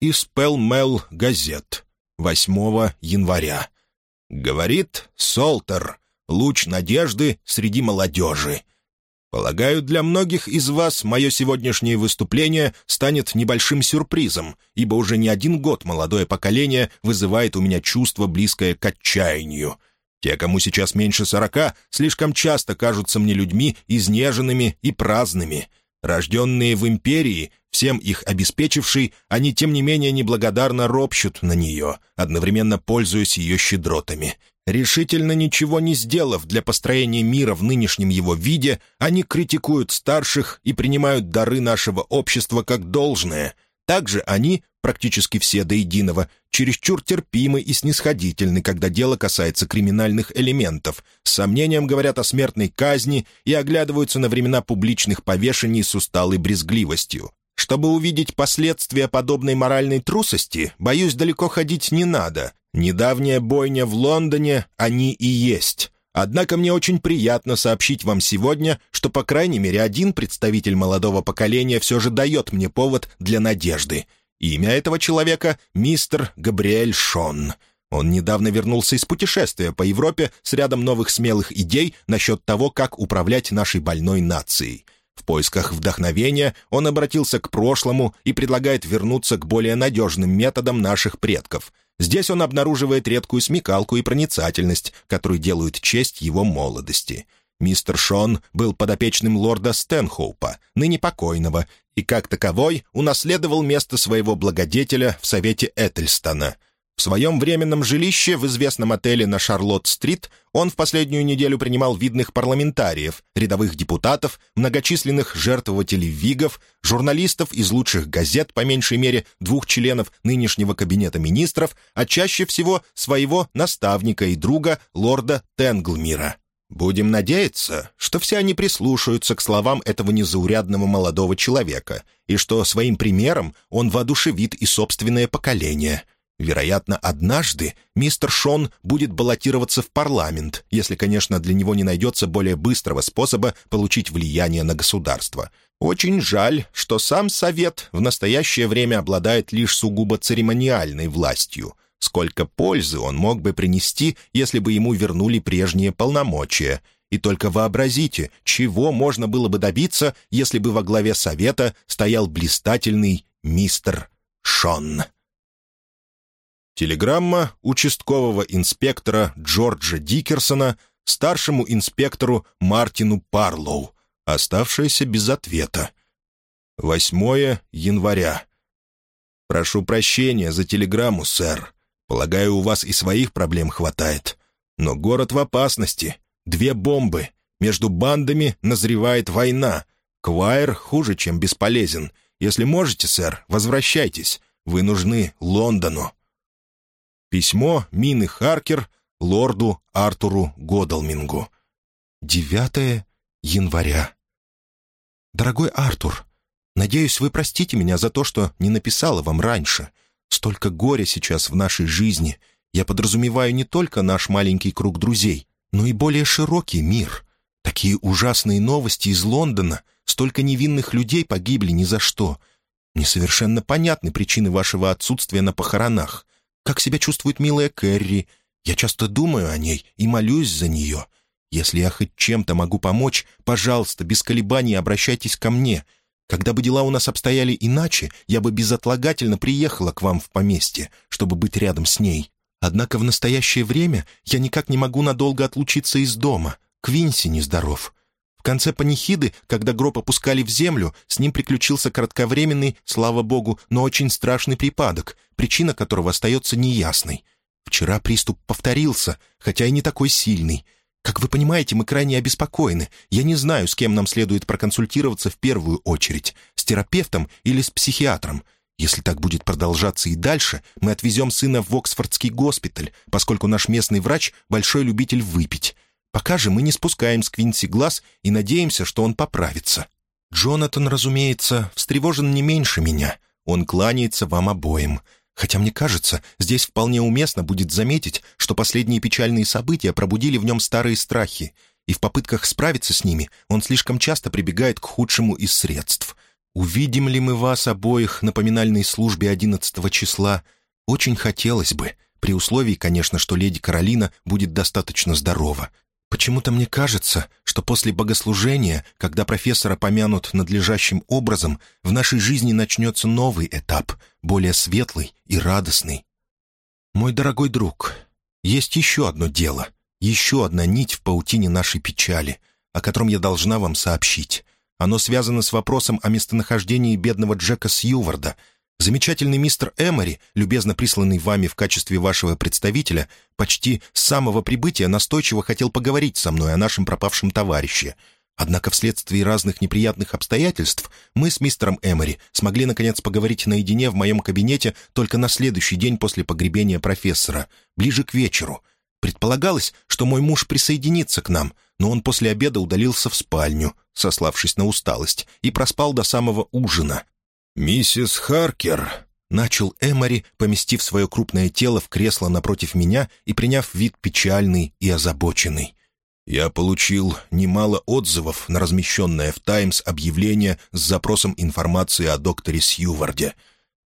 из Пелмел газет 8 января. Говорит Солтер, луч надежды среди молодежи. Полагаю, для многих из вас мое сегодняшнее выступление станет небольшим сюрпризом, ибо уже не один год молодое поколение вызывает у меня чувство, близкое к отчаянию. Те, кому сейчас меньше сорока, слишком часто кажутся мне людьми изнеженными и праздными. Рожденные в империи, всем их обеспечивший, они, тем не менее, неблагодарно ропщут на нее, одновременно пользуясь ее щедротами. Решительно ничего не сделав для построения мира в нынешнем его виде, они критикуют старших и принимают дары нашего общества как должное. Также они, практически все до единого, чересчур терпимы и снисходительны, когда дело касается криминальных элементов, с сомнением говорят о смертной казни и оглядываются на времена публичных повешений с усталой брезгливостью. Чтобы увидеть последствия подобной моральной трусости, боюсь, далеко ходить не надо. Недавняя бойня в Лондоне они и есть. Однако мне очень приятно сообщить вам сегодня, что, по крайней мере, один представитель молодого поколения все же дает мне повод для надежды. Имя этого человека — мистер Габриэль Шон. Он недавно вернулся из путешествия по Европе с рядом новых смелых идей насчет того, как управлять нашей больной нацией — в поисках вдохновения он обратился к прошлому и предлагает вернуться к более надежным методам наших предков. Здесь он обнаруживает редкую смекалку и проницательность, которые делают честь его молодости. Мистер Шон был подопечным лорда Стэнхоупа, ныне покойного, и как таковой унаследовал место своего благодетеля в Совете Этельстона — в своем временном жилище в известном отеле на Шарлотт-стрит он в последнюю неделю принимал видных парламентариев, рядовых депутатов, многочисленных жертвователей ВИГов, журналистов из лучших газет, по меньшей мере двух членов нынешнего кабинета министров, а чаще всего своего наставника и друга лорда Тенглмира. Будем надеяться, что все они прислушаются к словам этого незаурядного молодого человека, и что своим примером он воодушевит и собственное поколение — Вероятно, однажды мистер Шон будет баллотироваться в парламент, если, конечно, для него не найдется более быстрого способа получить влияние на государство. Очень жаль, что сам Совет в настоящее время обладает лишь сугубо церемониальной властью. Сколько пользы он мог бы принести, если бы ему вернули прежние полномочия. И только вообразите, чего можно было бы добиться, если бы во главе Совета стоял блистательный мистер Шон. Телеграмма участкового инспектора Джорджа Дикерсона старшему инспектору Мартину Парлоу, оставшаяся без ответа. 8 января. «Прошу прощения за телеграмму, сэр. Полагаю, у вас и своих проблем хватает. Но город в опасности. Две бомбы. Между бандами назревает война. Квайр хуже, чем бесполезен. Если можете, сэр, возвращайтесь. Вы нужны Лондону». Письмо Мины Харкер лорду Артуру Годалмингу. 9 января. «Дорогой Артур, надеюсь, вы простите меня за то, что не написала вам раньше. Столько горя сейчас в нашей жизни. Я подразумеваю не только наш маленький круг друзей, но и более широкий мир. Такие ужасные новости из Лондона. Столько невинных людей погибли ни за что. Мне совершенно понятны причины вашего отсутствия на похоронах. Как себя чувствует милая Кэрри? Я часто думаю о ней и молюсь за нее. Если я хоть чем-то могу помочь, пожалуйста, без колебаний обращайтесь ко мне. Когда бы дела у нас обстояли иначе, я бы безотлагательно приехала к вам в поместье, чтобы быть рядом с ней. Однако в настоящее время я никак не могу надолго отлучиться из дома. Квинси нездоров. В конце панихиды, когда гроб опускали в землю, с ним приключился кратковременный, слава богу, но очень страшный припадок, причина которого остается неясной. Вчера приступ повторился, хотя и не такой сильный. Как вы понимаете, мы крайне обеспокоены. Я не знаю, с кем нам следует проконсультироваться в первую очередь, с терапевтом или с психиатром. Если так будет продолжаться и дальше, мы отвезем сына в Оксфордский госпиталь, поскольку наш местный врач — большой любитель выпить. Пока же мы не спускаем с Квинси глаз и надеемся, что он поправится. Джонатан, разумеется, встревожен не меньше меня. Он кланяется вам обоим. Хотя, мне кажется, здесь вполне уместно будет заметить, что последние печальные события пробудили в нем старые страхи, и в попытках справиться с ними он слишком часто прибегает к худшему из средств. увидим ли мы вас обоих на поминальной службе 11 числа, очень хотелось бы, при условии, конечно, что леди Каролина будет достаточно здорова. Почему-то мне кажется, что после богослужения, когда профессора помянут надлежащим образом, в нашей жизни начнется новый этап, более светлый и радостный. Мой дорогой друг, есть еще одно дело, еще одна нить в паутине нашей печали, о котором я должна вам сообщить. Оно связано с вопросом о местонахождении бедного Джека Сьюварда — Замечательный мистер Эмори, любезно присланный вами в качестве вашего представителя, почти с самого прибытия настойчиво хотел поговорить со мной о нашем пропавшем товарище. Однако вследствие разных неприятных обстоятельств мы с мистером Эмори смогли наконец поговорить наедине в моем кабинете только на следующий день после погребения профессора, ближе к вечеру. Предполагалось, что мой муж присоединится к нам, но он после обеда удалился в спальню, сославшись на усталость, и проспал до самого ужина, «Миссис Харкер», — начал Эмори, поместив свое крупное тело в кресло напротив меня и приняв вид печальный и озабоченный. «Я получил немало отзывов на размещенное в «Таймс» объявление с запросом информации о докторе Сьюварде.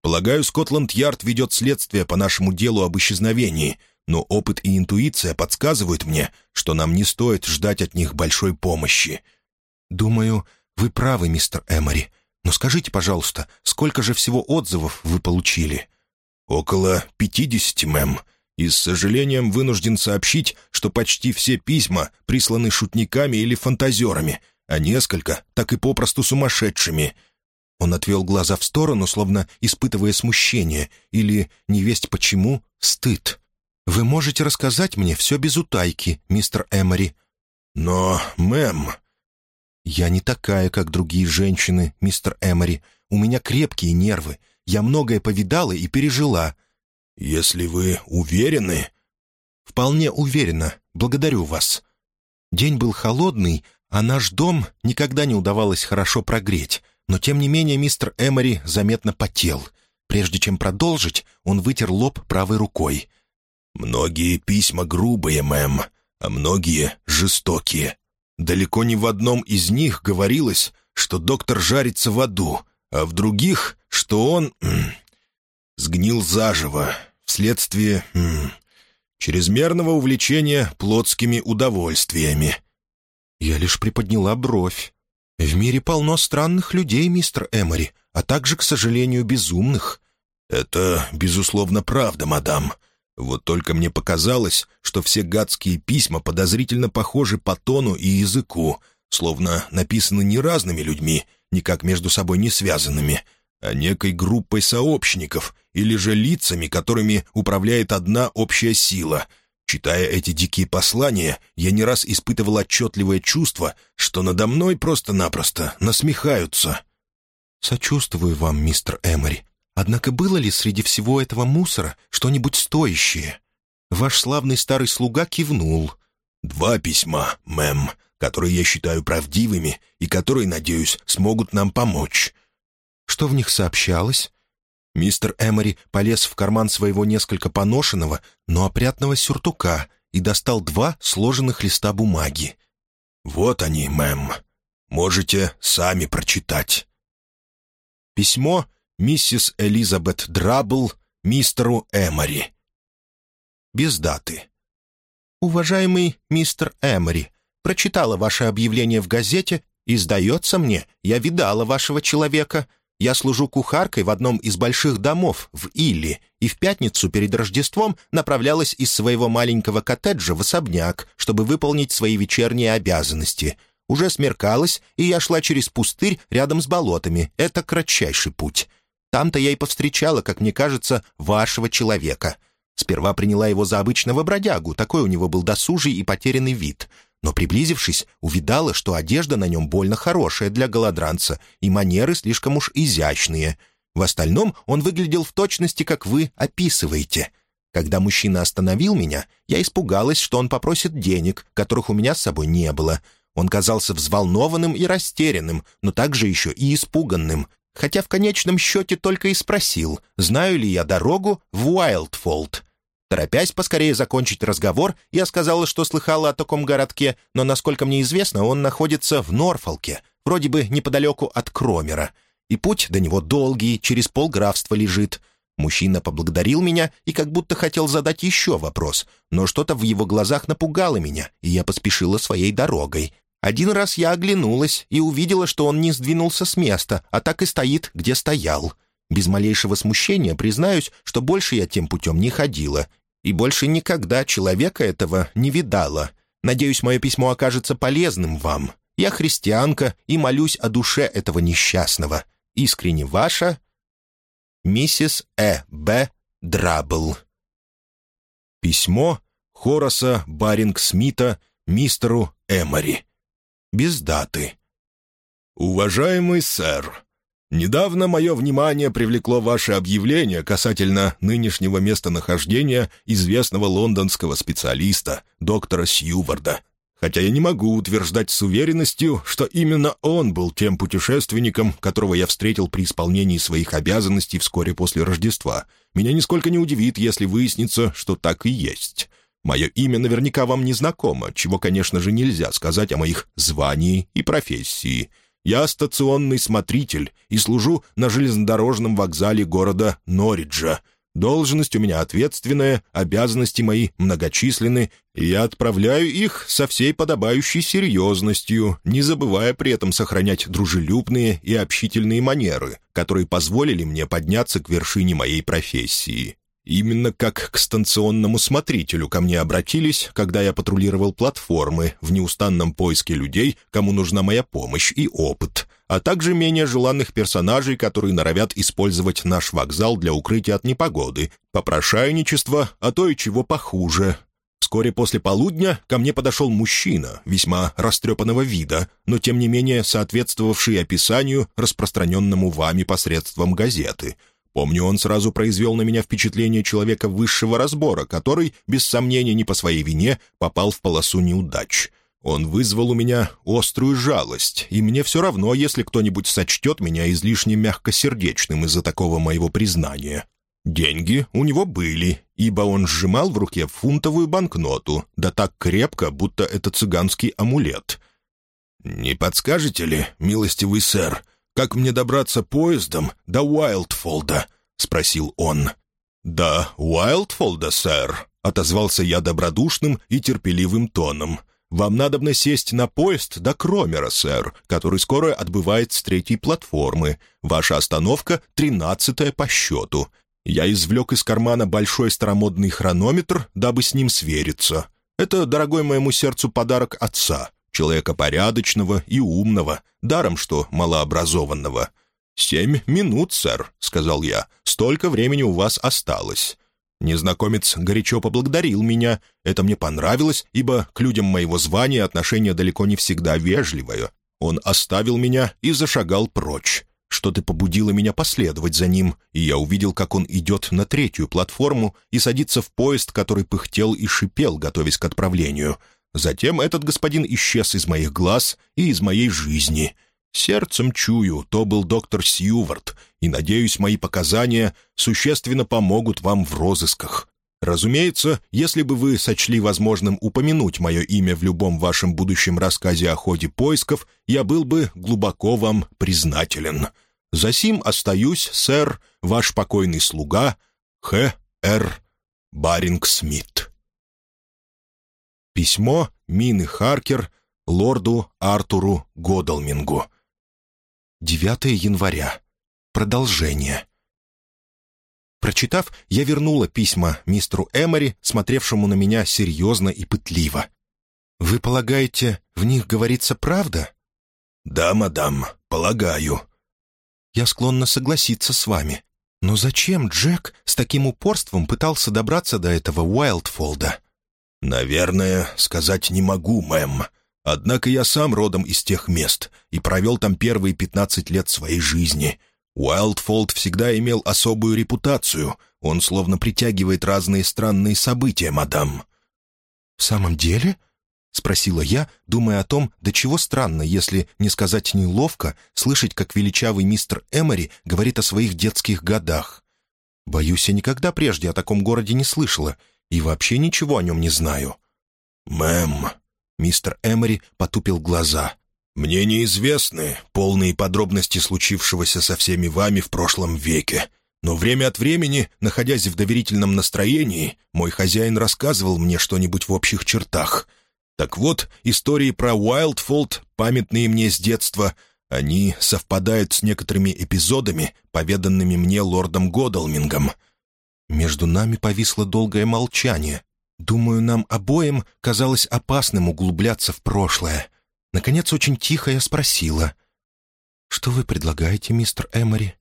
Полагаю, Скотланд-Ярд ведет следствие по нашему делу об исчезновении, но опыт и интуиция подсказывают мне, что нам не стоит ждать от них большой помощи». «Думаю, вы правы, мистер Эмори», но скажите, пожалуйста, сколько же всего отзывов вы получили?» «Около пятидесяти, мэм. И с сожалением вынужден сообщить, что почти все письма присланы шутниками или фантазерами, а несколько — так и попросту сумасшедшими». Он отвел глаза в сторону, словно испытывая смущение или, невесть почему, стыд. «Вы можете рассказать мне все без утайки, мистер Эмори?» «Но, мэм...» «Я не такая, как другие женщины, мистер Эмори. У меня крепкие нервы. Я многое повидала и пережила». «Если вы уверены...» «Вполне уверена. Благодарю вас». День был холодный, а наш дом никогда не удавалось хорошо прогреть, но тем не менее мистер Эмори заметно потел. Прежде чем продолжить, он вытер лоб правой рукой. «Многие письма грубые, мэм, а многие жестокие. Далеко не в одном из них говорилось, что доктор жарится в аду, а в других, что он сгнил заживо вследствие чрезмерного увлечения плотскими удовольствиями. Я лишь приподняла бровь. В мире полно странных людей, мистер Эмори, а также, к сожалению, безумных. Это, безусловно, правда, мадам. Вот только мне показалось, что все гадские письма подозрительно похожи по тону и языку, словно написаны не разными людьми, никак между собой не связанными, а некой группой сообщников или же лицами, которыми управляет одна общая сила. Читая эти дикие послания, я не раз испытывал отчетливое чувство, что надо мной просто-напросто насмехаются. «Сочувствую вам, мистер Эмори. Однако было ли среди всего этого мусора что-нибудь стоящее? Ваш славный старый слуга кивнул. «Два письма, мэм, которые я считаю правдивыми и которые, надеюсь, смогут нам помочь». «Что в них сообщалось?» Мистер Эмори полез в карман своего несколько поношенного, но опрятного сюртука и достал два сложенных листа бумаги. «Вот они, мэм. Можете сами прочитать». Письмо миссис Элизабет Драбл мистеру Эмори. Без даты. «Уважаемый мистер Эмори, прочитала ваше объявление в газете, и, сдается мне, я видала вашего человека. Я служу кухаркой в одном из больших домов в Илли, и в пятницу перед Рождеством направлялась из своего маленького коттеджа в особняк, чтобы выполнить свои вечерние обязанности. Уже смеркалось, и я шла через пустырь рядом с болотами. Это кратчайший путь. Там-то я и повстречала, как мне кажется, вашего человека. Сперва приняла его за обычного бродягу, такой у него был досужий и потерянный вид. Но, приблизившись, увидала, что одежда на нем больно хорошая для голодранца, и манеры слишком уж изящные. В остальном он выглядел в точности, как вы описываете. Когда мужчина остановил меня, я испугалась, что он попросит денег, которых у меня с собой не было. Он казался взволнованным и растерянным, но также еще и испуганным, хотя в конечном счете только и спросил, знаю ли я дорогу в Уайлдфолд. Торопясь поскорее закончить разговор, я сказала, что слыхала о таком городке, но, насколько мне известно, он находится в Норфолке, вроде бы неподалеку от Кромера. и путь до него долгий, через полграфства лежит. Мужчина поблагодарил меня и как будто хотел задать еще вопрос, но что-то в его глазах напугало меня, и я поспешила своей дорогой. Один раз я оглянулась и увидела, что он не сдвинулся с места, а так и стоит, где стоял. Без малейшего смущения признаюсь, что больше я тем путем не ходила, и больше никогда человека этого не видала. Надеюсь, мое письмо окажется полезным вам. Я христианка и молюсь о душе этого несчастного. Искренне ваша миссис Э. Б. Драбл. Письмо Хораса Баринг-Смита мистеру Эмори. Без даты. «Уважаемый сэр, недавно мое внимание привлекло ваше объявление касательно нынешнего местонахождения известного лондонского специалиста, доктора Сьюварда хотя я не могу утверждать с уверенностью, что именно он был тем путешественником, которого я встретил при исполнении своих обязанностей вскоре после Рождества. Меня нисколько не удивит, если выяснится, что так и есть. Мое имя наверняка вам не знакомо, чего, конечно же, нельзя сказать о моих звании и профессии. Я стационный смотритель и служу на железнодорожном вокзале города Норриджа, Должность у меня ответственная, обязанности мои многочисленны, и я отправляю их со всей подобающей серьезностью, не забывая при этом сохранять дружелюбные и общительные манеры, которые позволили мне подняться к вершине моей профессии. Именно как к станционному смотрителю ко мне обратились, когда я патрулировал платформы в неустанном поиске людей, кому нужна моя помощь и опыт — а также менее желанных персонажей, которые норовят использовать наш вокзал для укрытия от непогоды, попрошайничества, а то и чего похуже. Вскоре после полудня ко мне подошел мужчина, весьма растрепанного вида, но тем не менее соответствовавший описанию, распространенному вами посредством газеты. Помню, он сразу произвел на меня впечатление человека высшего разбора, который, без сомнения, не по своей вине, попал в полосу неудач. Он вызвал у меня острую жалость, и мне все равно, если кто-нибудь сочтет меня излишне мягкосердечным из-за такого моего признания. Деньги у него были, ибо он сжимал в руке фунтовую банкноту, да так крепко, будто это цыганский амулет. «Не подскажете ли, милостивый сэр, как мне добраться поездом до Уайлдфолда?» — спросил он. «Да, Уайлдфолда, сэр», — отозвался я добродушным и терпеливым тоном — вам надобно сесть на поезд до Кромера, сэр, который скоро отбывает с третьей платформы. Ваша остановка — тринадцатая по счету. Я извлек из кармана большой старомодный хронометр, дабы с ним свериться. Это, дорогой моему сердцу, подарок отца, человека порядочного и умного, даром что малообразованного. «Семь минут, сэр», — сказал я. «Столько времени у вас осталось. Незнакомец горячо поблагодарил меня. Это мне понравилось, ибо к людям моего звания отношение далеко не всегда вежливое. Он оставил меня и зашагал прочь. Что-то побудило меня последовать за ним, и я увидел, как он идет на третью платформу и садится в поезд, который пыхтел и шипел, готовясь к отправлению. Затем этот господин исчез из моих глаз и из моей жизни — Сердцем чую, то был доктор Сьювард, и, надеюсь, мои показания существенно помогут вам в розысках. Разумеется, если бы вы сочли возможным упомянуть мое имя в любом вашем будущем рассказе о ходе поисков, я был бы глубоко вам признателен. Засим остаюсь, сэр, ваш покойный слуга Х. Р. Баринг-Смит. Письмо Мины Харкер лорду Артуру Годалмингу. 9 января. Продолжение. Прочитав, я вернула письма мистеру Эмори, смотревшему на меня серьезно и пытливо. «Вы полагаете, в них говорится правда?» «Да, мадам, полагаю». «Я склонна согласиться с вами. Но зачем Джек с таким упорством пытался добраться до этого Уайлдфолда?» «Наверное, сказать не могу, мэм. Однако я сам родом из тех мест и провел там первые пятнадцать лет своей жизни. Уайлдфолд всегда имел особую репутацию. Он словно притягивает разные странные события, мадам». «В самом деле?» — спросила я, думая о том, до чего странно, если, не сказать неловко, слышать, как величавый мистер Эмори говорит о своих детских годах. Боюсь, я никогда прежде о таком городе не слышала и вообще ничего о нем не знаю. «Мэм», Мистер Эмори потупил глаза. Мне неизвестны полные подробности случившегося со всеми вами в прошлом веке, но время от времени, находясь в доверительном настроении, мой хозяин рассказывал мне что-нибудь в общих чертах. Так вот, истории про Уайлдфолд, памятные мне с детства, они совпадают с некоторыми эпизодами, поведанными мне лордом Годалмингом. Между нами повисло долгое молчание. Думаю, нам обоим казалось опасным углубляться в прошлое. Наконец, очень тихо я спросила. «Что вы предлагаете, мистер Эмори?»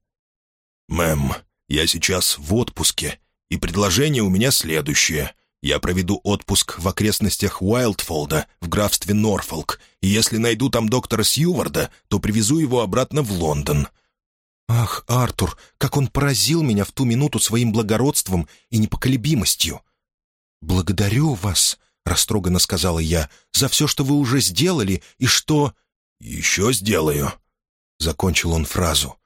«Мэм, я сейчас в отпуске, и предложение у меня следующее. Я проведу отпуск в окрестностях Уайлдфолда в графстве Норфолк, и если найду там доктора Сьюварда, то привезу его обратно в Лондон». «Ах, Артур, как он поразил меня в ту минуту своим благородством и непоколебимостью!» «Благодарю вас», — растроганно сказала я, — «за все, что вы уже сделали и что...» «Еще сделаю», — закончил он фразу.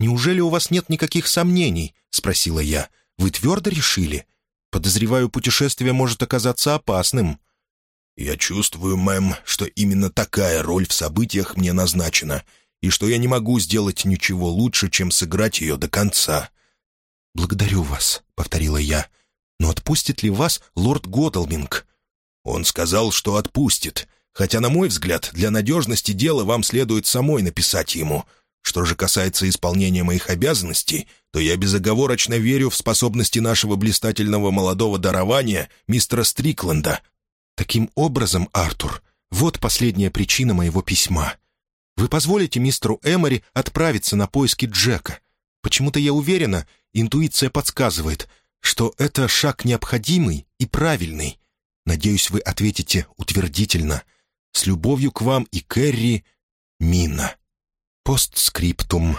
«Неужели у вас нет никаких сомнений?» — спросила я. «Вы твердо решили? Подозреваю, путешествие может оказаться опасным». «Я чувствую, мэм, что именно такая роль в событиях мне назначена, и что я не могу сделать ничего лучше, чем сыграть ее до конца». «Благодарю вас», — повторила я. «Но отпустит ли вас лорд Годалминг?» «Он сказал, что отпустит, хотя, на мой взгляд, для надежности дела вам следует самой написать ему. Что же касается исполнения моих обязанностей, то я безоговорочно верю в способности нашего блистательного молодого дарования, мистера Стрикленда. Таким образом, Артур, вот последняя причина моего письма. Вы позволите мистеру Эмори отправиться на поиски Джека. Почему-то я уверена, интуиция подсказывает, что это шаг необходимый и правильный. Надеюсь, вы ответите утвердительно. С любовью к вам и Кэрри, Мина. Постскриптум.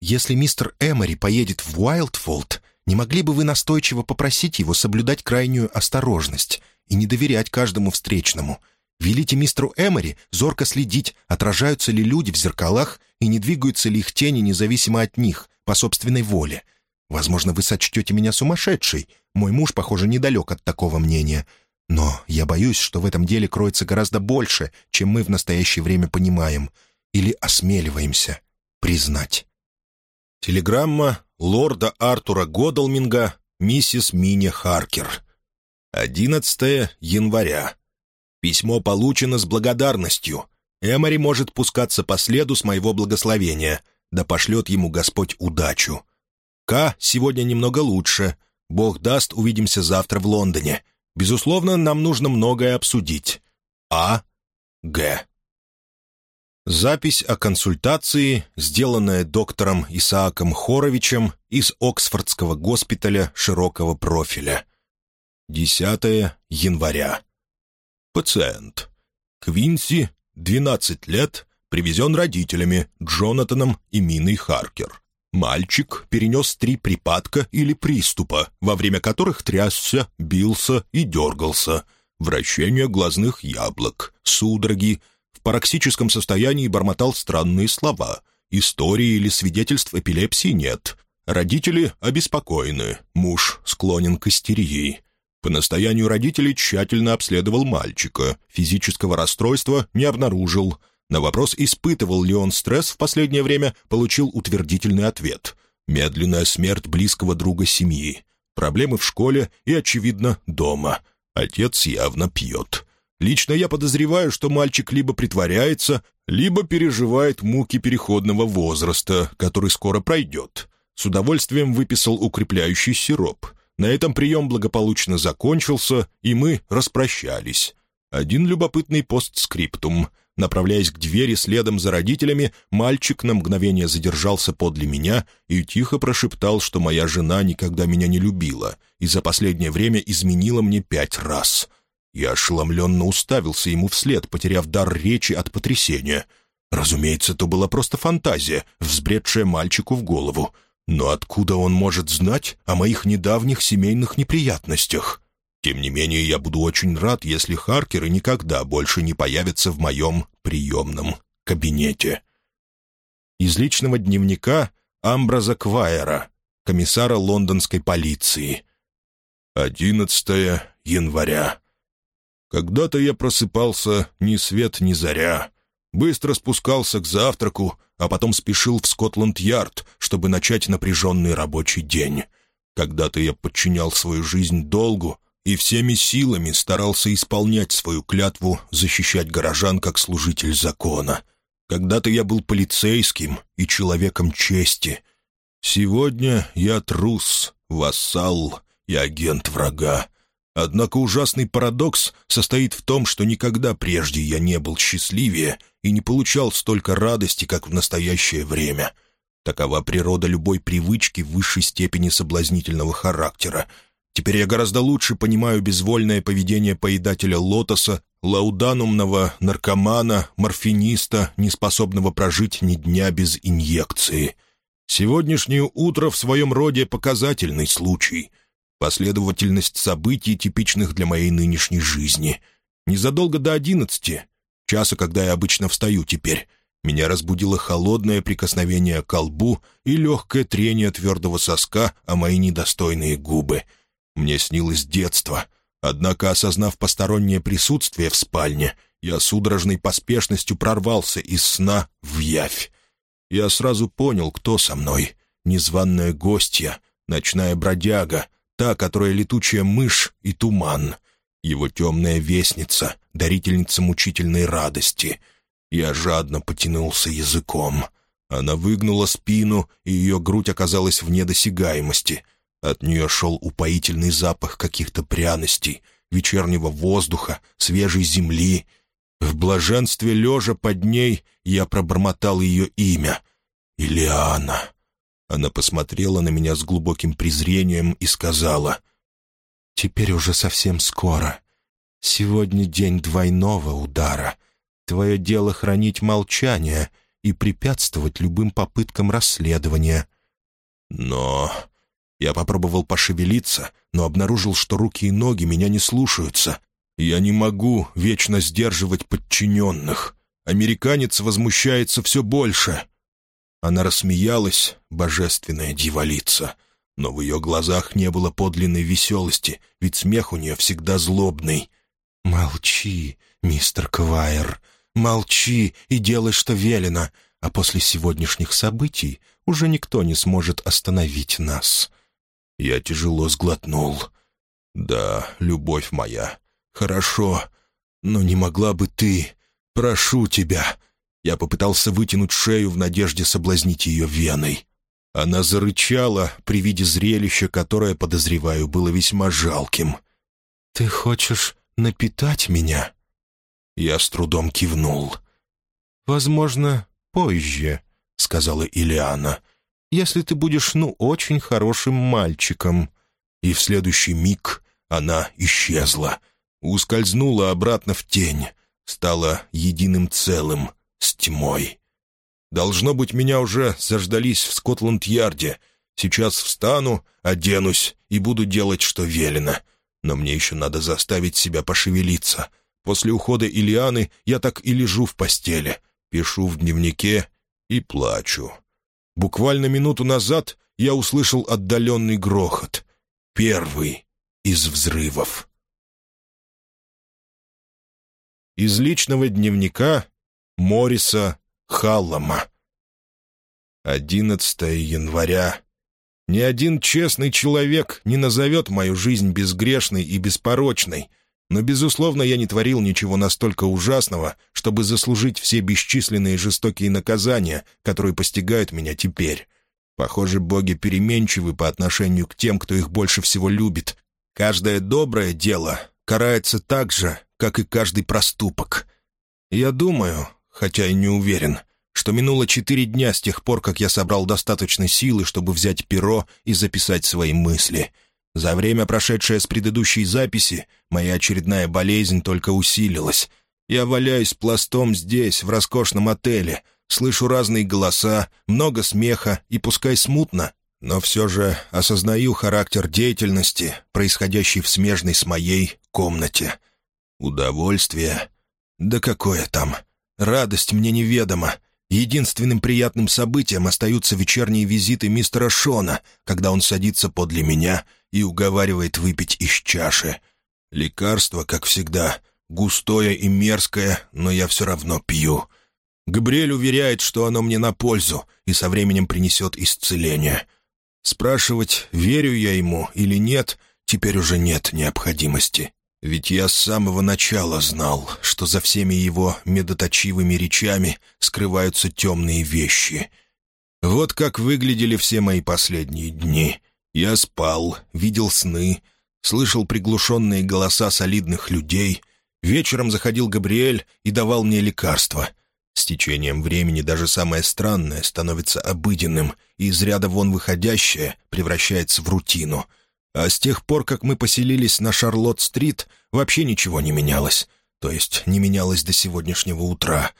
Если мистер Эмори поедет в Уайлдфолд, не могли бы вы настойчиво попросить его соблюдать крайнюю осторожность и не доверять каждому встречному? Велите мистеру Эмори зорко следить, отражаются ли люди в зеркалах и не двигаются ли их тени независимо от них, по собственной воле. Возможно, вы сочтете меня сумасшедшей. Мой муж, похоже, недалек от такого мнения. Но я боюсь, что в этом деле кроется гораздо больше, чем мы в настоящее время понимаем — или осмеливаемся признать. Телеграмма лорда Артура Годалминга миссис Мини Харкер. 11 января. Письмо получено с благодарностью. Эмори может пускаться по следу с моего благословения. Да пошлет ему Господь удачу. К сегодня немного лучше. Бог даст, увидимся завтра в Лондоне. Безусловно, нам нужно многое обсудить. А. Г. Запись о консультации, сделанная доктором Исааком Хоровичем из Оксфордского госпиталя широкого профиля. 10 января. Пациент. Квинси, 12 лет, привезен родителями Джонатаном и Миной Харкер. Мальчик перенес три припадка или приступа, во время которых трясся, бился и дергался. Вращение глазных яблок, судороги, в пароксическом состоянии бормотал странные слова. Истории или свидетельств эпилепсии нет. Родители обеспокоены, муж склонен к истерии. По настоянию родителей тщательно обследовал мальчика, физического расстройства не обнаружил. На вопрос, испытывал ли он стресс в последнее время, получил утвердительный ответ. Медленная смерть близкого друга семьи. Проблемы в школе и, очевидно, дома. Отец явно пьет. Лично я подозреваю, что мальчик либо притворяется, либо переживает муки переходного возраста, который скоро пройдет. С удовольствием выписал укрепляющий сироп. На этом прием благополучно закончился, и мы распрощались. Один любопытный постскриптум. Направляясь к двери следом за родителями, мальчик на мгновение задержался подле меня и тихо прошептал, что моя жена никогда меня не любила и за последнее время изменила мне пять раз — я ошеломленно уставился ему вслед, потеряв дар речи от потрясения. Разумеется, то была просто фантазия, взбредшая мальчику в голову. Но откуда он может знать о моих недавних семейных неприятностях? Тем не менее, я буду очень рад, если Харкеры никогда больше не появятся в моем приемном кабинете. Из личного дневника Амбраза Квайера, комиссара лондонской полиции. 11 января. Когда-то я просыпался ни свет ни заря. Быстро спускался к завтраку, а потом спешил в Скотланд-Ярд, чтобы начать напряженный рабочий день. Когда-то я подчинял свою жизнь долгу и всеми силами старался исполнять свою клятву защищать горожан как служитель закона. Когда-то я был полицейским и человеком чести. Сегодня я трус, вассал и агент врага. Однако ужасный парадокс состоит в том, что никогда прежде я не был счастливее и не получал столько радости, как в настоящее время. Такова природа любой привычки в высшей степени соблазнительного характера. Теперь я гораздо лучше понимаю безвольное поведение поедателя лотоса, лауданумного наркомана, морфиниста, неспособного прожить ни дня без инъекции. Сегодняшнее утро в своем роде показательный случай — Последовательность событий, типичных для моей нынешней жизни. Незадолго до одиннадцати, часа, когда я обычно встаю теперь, меня разбудило холодное прикосновение к колбу и легкое трение твердого соска о мои недостойные губы. Мне снилось детство, однако, осознав постороннее присутствие в спальне, я судорожной поспешностью прорвался из сна в явь. Я сразу понял, кто со мной. Незваная гостья, ночная бродяга, та, которая летучая мышь и туман. Его темная вестница, дарительница мучительной радости. Я жадно потянулся языком. Она выгнула спину, и ее грудь оказалась вне досягаемости. От нее шел упоительный запах каких-то пряностей, вечернего воздуха, свежей земли. В блаженстве лежа под ней я пробормотал ее имя — Илиана. Она посмотрела на меня с глубоким презрением и сказала, «Теперь уже совсем скоро. Сегодня день двойного удара. Твое дело хранить молчание и препятствовать любым попыткам расследования». Но... Я попробовал пошевелиться, но обнаружил, что руки и ноги меня не слушаются. Я не могу вечно сдерживать подчиненных. Американец возмущается все больше. Она рассмеялась, божественная дьяволица. Но в ее глазах не было подлинной веселости, ведь смех у нее всегда злобный. «Молчи, мистер Квайер, молчи и делай, что велено, а после сегодняшних событий уже никто не сможет остановить нас». Я тяжело сглотнул. «Да, любовь моя, хорошо, но не могла бы ты, прошу тебя, я попытался вытянуть шею в надежде соблазнить ее веной. Она зарычала при виде зрелища, которое, подозреваю, было весьма жалким. «Ты хочешь напитать меня?» Я с трудом кивнул. «Возможно, позже», — сказала Илиана, «если ты будешь, ну, очень хорошим мальчиком». И в следующий миг она исчезла, ускользнула обратно в тень, стала единым целым — с тьмой. Должно быть, меня уже заждались в Скотланд-Ярде. Сейчас встану, оденусь и буду делать, что велено. Но мне еще надо заставить себя пошевелиться. После ухода Илианы я так и лежу в постели, пишу в дневнике и плачу. Буквально минуту назад я услышал отдаленный грохот. Первый из взрывов. Из личного дневника Мориса Халлама. 11 января. Ни один честный человек не назовет мою жизнь безгрешной и беспорочной, но, безусловно, я не творил ничего настолько ужасного, чтобы заслужить все бесчисленные жестокие наказания, которые постигают меня теперь. Похоже, боги переменчивы по отношению к тем, кто их больше всего любит. Каждое доброе дело карается так же, как и каждый проступок. Я думаю, хотя и не уверен, что минуло четыре дня с тех пор, как я собрал достаточно силы, чтобы взять перо и записать свои мысли. За время, прошедшее с предыдущей записи, моя очередная болезнь только усилилась. Я валяюсь пластом здесь, в роскошном отеле, слышу разные голоса, много смеха и пускай смутно, но все же осознаю характер деятельности, происходящей в смежной с моей комнате. Удовольствие? Да какое там? Радость мне неведома. Единственным приятным событием остаются вечерние визиты мистера Шона, когда он садится подле меня и уговаривает выпить из чаши. Лекарство, как всегда, густое и мерзкое, но я все равно пью. Габриэль уверяет, что оно мне на пользу и со временем принесет исцеление. Спрашивать, верю я ему или нет, теперь уже нет необходимости. Ведь я с самого начала знал, что за всеми его медоточивыми речами скрываются темные вещи. Вот как выглядели все мои последние дни. Я спал, видел сны, слышал приглушенные голоса солидных людей. Вечером заходил Габриэль и давал мне лекарства — с течением времени даже самое странное становится обыденным, и из ряда вон выходящее превращается в рутину. А с тех пор, как мы поселились на Шарлотт-стрит, вообще ничего не менялось. То есть не менялось до сегодняшнего утра.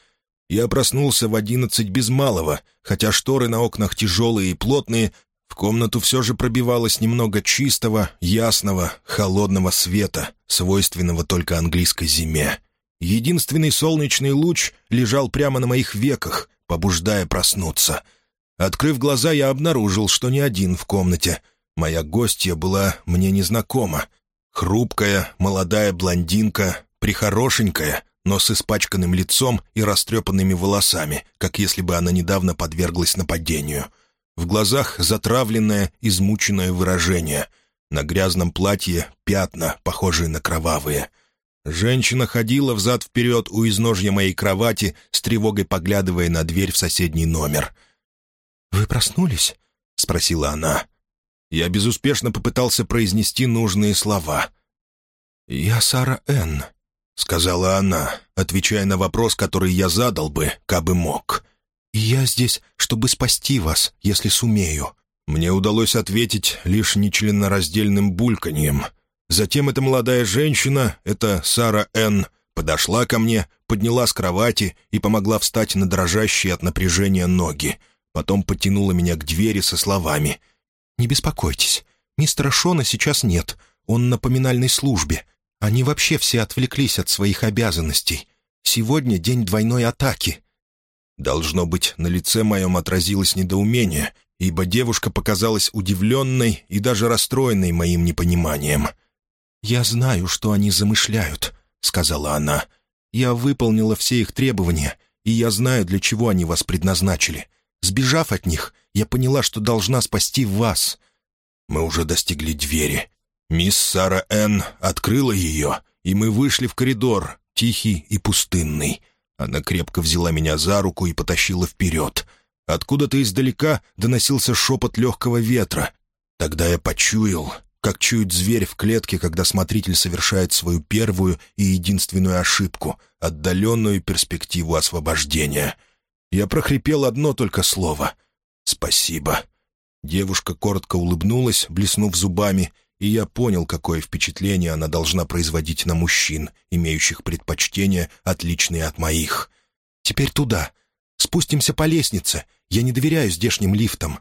Я проснулся в одиннадцать без малого, хотя шторы на окнах тяжелые и плотные, в комнату все же пробивалось немного чистого, ясного, холодного света, свойственного только английской зиме. Единственный солнечный луч лежал прямо на моих веках, побуждая проснуться. Открыв глаза, я обнаружил, что не один в комнате. Моя гостья была мне незнакома. Хрупкая, молодая блондинка, прихорошенькая, но с испачканным лицом и растрепанными волосами, как если бы она недавно подверглась нападению. В глазах затравленное, измученное выражение. На грязном платье пятна, похожие на кровавые — Женщина ходила взад-вперед у изножья моей кровати, с тревогой поглядывая на дверь в соседний номер. «Вы проснулись?» — спросила она. Я безуспешно попытался произнести нужные слова. «Я Сара Энн», — сказала она, отвечая на вопрос, который я задал бы, кабы мог. «И я здесь, чтобы спасти вас, если сумею». Мне удалось ответить лишь нечленораздельным бульканьем — Затем эта молодая женщина, это Сара Н., подошла ко мне, подняла с кровати и помогла встать на дрожащие от напряжения ноги. Потом потянула меня к двери со словами. «Не беспокойтесь, мистера Шона сейчас нет, он на поминальной службе. Они вообще все отвлеклись от своих обязанностей. Сегодня день двойной атаки». Должно быть, на лице моем отразилось недоумение, ибо девушка показалась удивленной и даже расстроенной моим непониманием — «Я знаю, что они замышляют», — сказала она. «Я выполнила все их требования, и я знаю, для чего они вас предназначили. Сбежав от них, я поняла, что должна спасти вас». Мы уже достигли двери. Мисс Сара Энн открыла ее, и мы вышли в коридор, тихий и пустынный. Она крепко взяла меня за руку и потащила вперед. Откуда-то издалека доносился шепот легкого ветра. Тогда я почуял, как чует зверь в клетке, когда смотритель совершает свою первую и единственную ошибку — отдаленную перспективу освобождения. Я прохрипел одно только слово — «Спасибо». Девушка коротко улыбнулась, блеснув зубами, и я понял, какое впечатление она должна производить на мужчин, имеющих предпочтения, отличные от моих. «Теперь туда. Спустимся по лестнице. Я не доверяю здешним лифтам».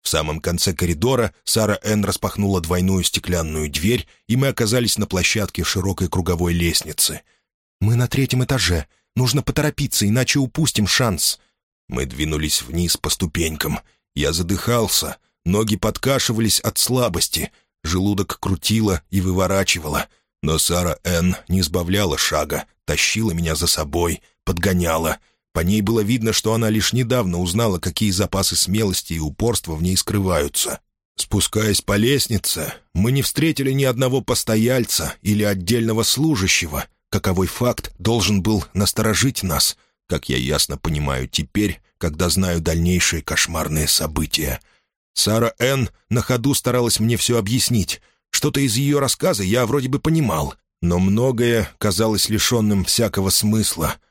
В самом конце коридора Сара Энн распахнула двойную стеклянную дверь, и мы оказались на площадке широкой круговой лестницы. «Мы на третьем этаже. Нужно поторопиться, иначе упустим шанс». Мы двинулись вниз по ступенькам. Я задыхался, ноги подкашивались от слабости, желудок крутило и выворачивало. Но Сара Энн не сбавляла шага, тащила меня за собой, подгоняла — по ней было видно, что она лишь недавно узнала, какие запасы смелости и упорства в ней скрываются. Спускаясь по лестнице, мы не встретили ни одного постояльца или отдельного служащего. Каковой факт должен был насторожить нас, как я ясно понимаю теперь, когда знаю дальнейшие кошмарные события. Сара Н. на ходу старалась мне все объяснить. Что-то из ее рассказа я вроде бы понимал, но многое казалось лишенным всякого смысла —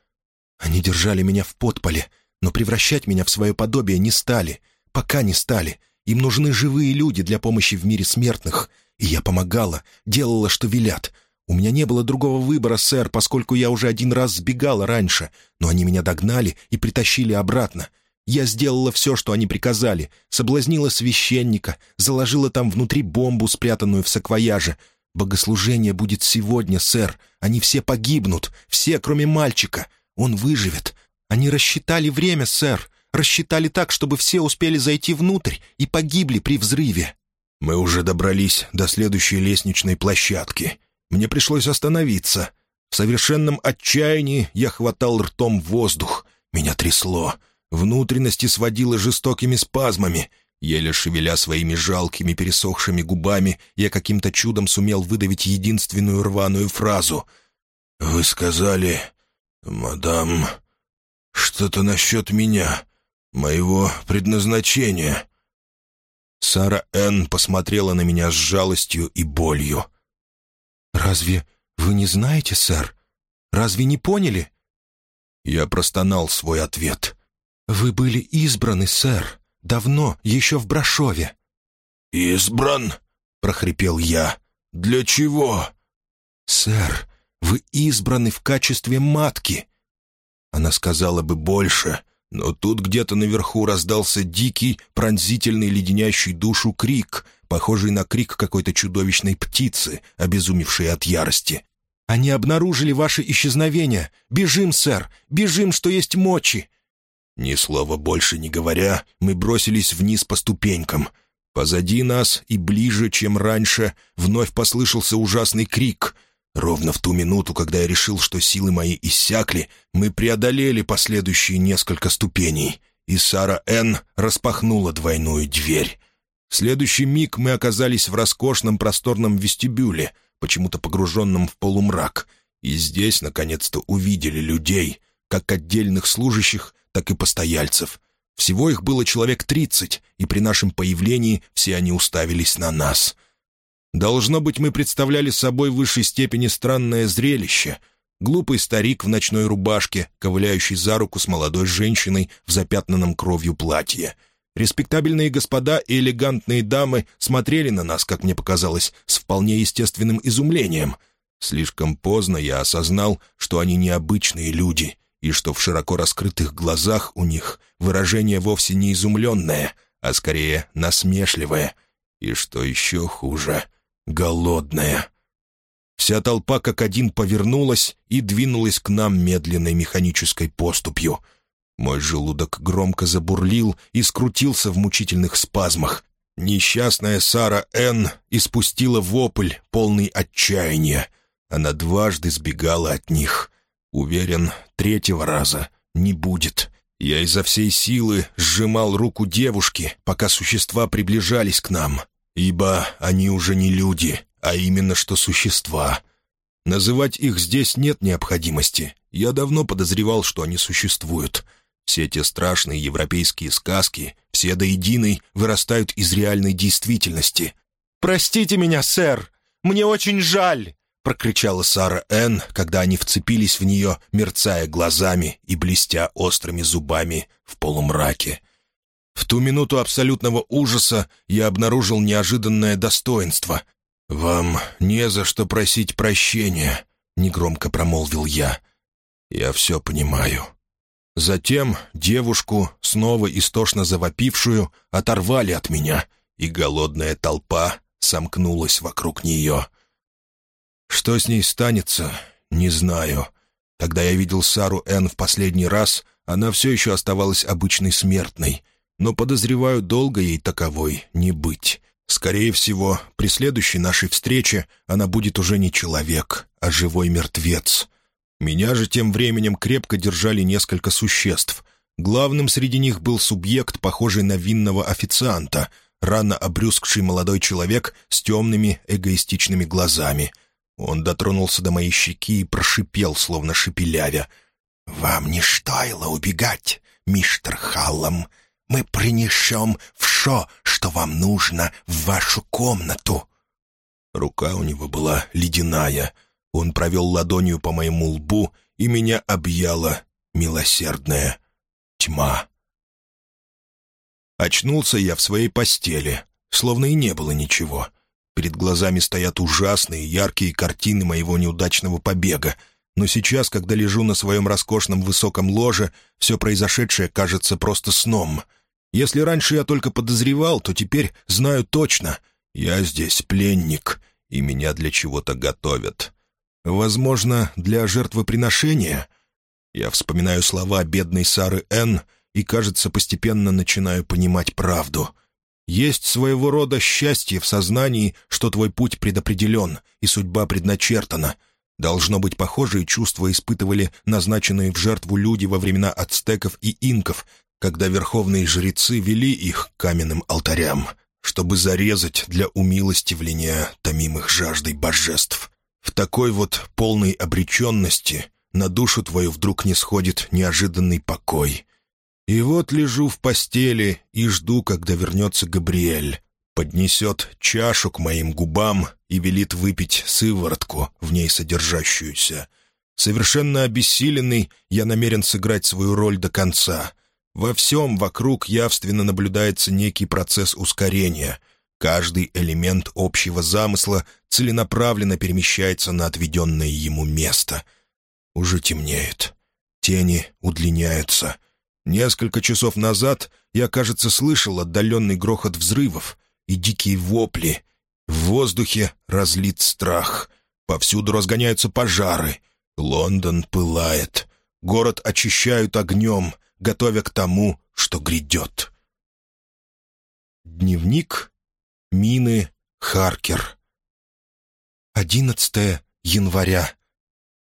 они держали меня в подполе, но превращать меня в свое подобие не стали. Пока не стали. Им нужны живые люди для помощи в мире смертных. И я помогала, делала, что велят. У меня не было другого выбора, сэр, поскольку я уже один раз сбегала раньше, но они меня догнали и притащили обратно. Я сделала все, что они приказали, соблазнила священника, заложила там внутри бомбу, спрятанную в саквояже. Богослужение будет сегодня, сэр. Они все погибнут, все, кроме мальчика. Он выживет. Они рассчитали время, сэр. Рассчитали так, чтобы все успели зайти внутрь и погибли при взрыве». Мы уже добрались до следующей лестничной площадки. Мне пришлось остановиться. В совершенном отчаянии я хватал ртом воздух. Меня трясло. Внутренности сводило жестокими спазмами. Еле шевеля своими жалкими пересохшими губами, я каким-то чудом сумел выдавить единственную рваную фразу. «Вы сказали, мадам, что-то насчет меня, моего предназначения». Сара Энн посмотрела на меня с жалостью и болью. «Разве вы не знаете, сэр? Разве не поняли?» Я простонал свой ответ. «Вы были избраны, сэр, давно, еще в Брашове». «Избран?» — прохрипел я. «Для чего?» «Сэр, вы избраны в качестве матки». Она сказала бы больше, но тут где-то наверху раздался дикий, пронзительный, леденящий душу крик, похожий на крик какой-то чудовищной птицы, обезумевшей от ярости. «Они обнаружили ваше исчезновение! Бежим, сэр! Бежим, что есть мочи!» Ни слова больше не говоря, мы бросились вниз по ступенькам. Позади нас и ближе, чем раньше, вновь послышался ужасный крик — Ровно в ту минуту, когда я решил, что силы мои иссякли, мы преодолели последующие несколько ступеней, и Сара Н. распахнула двойную дверь. В следующий миг мы оказались в роскошном просторном вестибюле, почему-то погруженном в полумрак, и здесь, наконец-то, увидели людей, как отдельных служащих, так и постояльцев. Всего их было человек тридцать, и при нашем появлении все они уставились на нас — Должно быть, мы представляли собой в высшей степени странное зрелище. Глупый старик в ночной рубашке, ковыляющий за руку с молодой женщиной в запятнанном кровью платье. Респектабельные господа и элегантные дамы смотрели на нас, как мне показалось, с вполне естественным изумлением. Слишком поздно я осознал, что они необычные люди, и что в широко раскрытых глазах у них выражение вовсе не изумленное, а скорее насмешливое. И что еще хуже — голодная. Вся толпа как один повернулась и двинулась к нам медленной механической поступью. Мой желудок громко забурлил и скрутился в мучительных спазмах. Несчастная Сара Н. испустила вопль, полный отчаяния. Она дважды сбегала от них. Уверен, третьего раза не будет. Я изо всей силы сжимал руку девушки, пока существа приближались к нам ибо они уже не люди, а именно что существа. Называть их здесь нет необходимости. Я давно подозревал, что они существуют. Все те страшные европейские сказки, все до единой, вырастают из реальной действительности. «Простите меня, сэр! Мне очень жаль!» — прокричала Сара Энн, когда они вцепились в нее, мерцая глазами и блестя острыми зубами в полумраке. В ту минуту абсолютного ужаса я обнаружил неожиданное достоинство. «Вам не за что просить прощения», — негромко промолвил я. «Я все понимаю». Затем девушку, снова истошно завопившую, оторвали от меня, и голодная толпа сомкнулась вокруг нее. Что с ней станется, не знаю. Когда я видел Сару Н в последний раз, она все еще оставалась обычной смертной — но, подозреваю, долго ей таковой не быть. Скорее всего, при следующей нашей встрече она будет уже не человек, а живой мертвец. Меня же тем временем крепко держали несколько существ. Главным среди них был субъект, похожий на винного официанта, рано обрюзгший молодой человек с темными эгоистичными глазами. Он дотронулся до моей щеки и прошипел, словно шепелявя. «Вам не стоило убегать, мистер Халлам. Мы принесем все, что вам нужно, в вашу комнату». Рука у него была ледяная. Он провел ладонью по моему лбу, и меня объяла милосердная тьма. Очнулся я в своей постели, словно и не было ничего. Перед глазами стоят ужасные, яркие картины моего неудачного побега, но сейчас, когда лежу на своем роскошном высоком ложе, все произошедшее кажется просто сном — если раньше я только подозревал, то теперь знаю точно. Я здесь пленник, и меня для чего-то готовят. Возможно, для жертвоприношения? Я вспоминаю слова бедной Сары Н. и, кажется, постепенно начинаю понимать правду. Есть своего рода счастье в сознании, что твой путь предопределен и судьба предначертана. Должно быть, похожие чувства испытывали назначенные в жертву люди во времена ацтеков и инков, когда верховные жрецы вели их к каменным алтарям, чтобы зарезать для умилостивления томимых жаждой божеств. В такой вот полной обреченности на душу твою вдруг не сходит неожиданный покой. И вот лежу в постели и жду, когда вернется Габриэль, поднесет чашу к моим губам и велит выпить сыворотку, в ней содержащуюся. Совершенно обессиленный, я намерен сыграть свою роль до конца. Во всем вокруг явственно наблюдается некий процесс ускорения. Каждый элемент общего замысла целенаправленно перемещается на отведенное ему место. Уже темнеет. Тени удлиняются. Несколько часов назад я, кажется, слышал отдаленный грохот взрывов и дикие вопли. В воздухе разлит страх. Повсюду разгоняются пожары. Лондон пылает. Город очищают огнем, готовя к тому, что грядет. Дневник Мины Харкер. 11 января.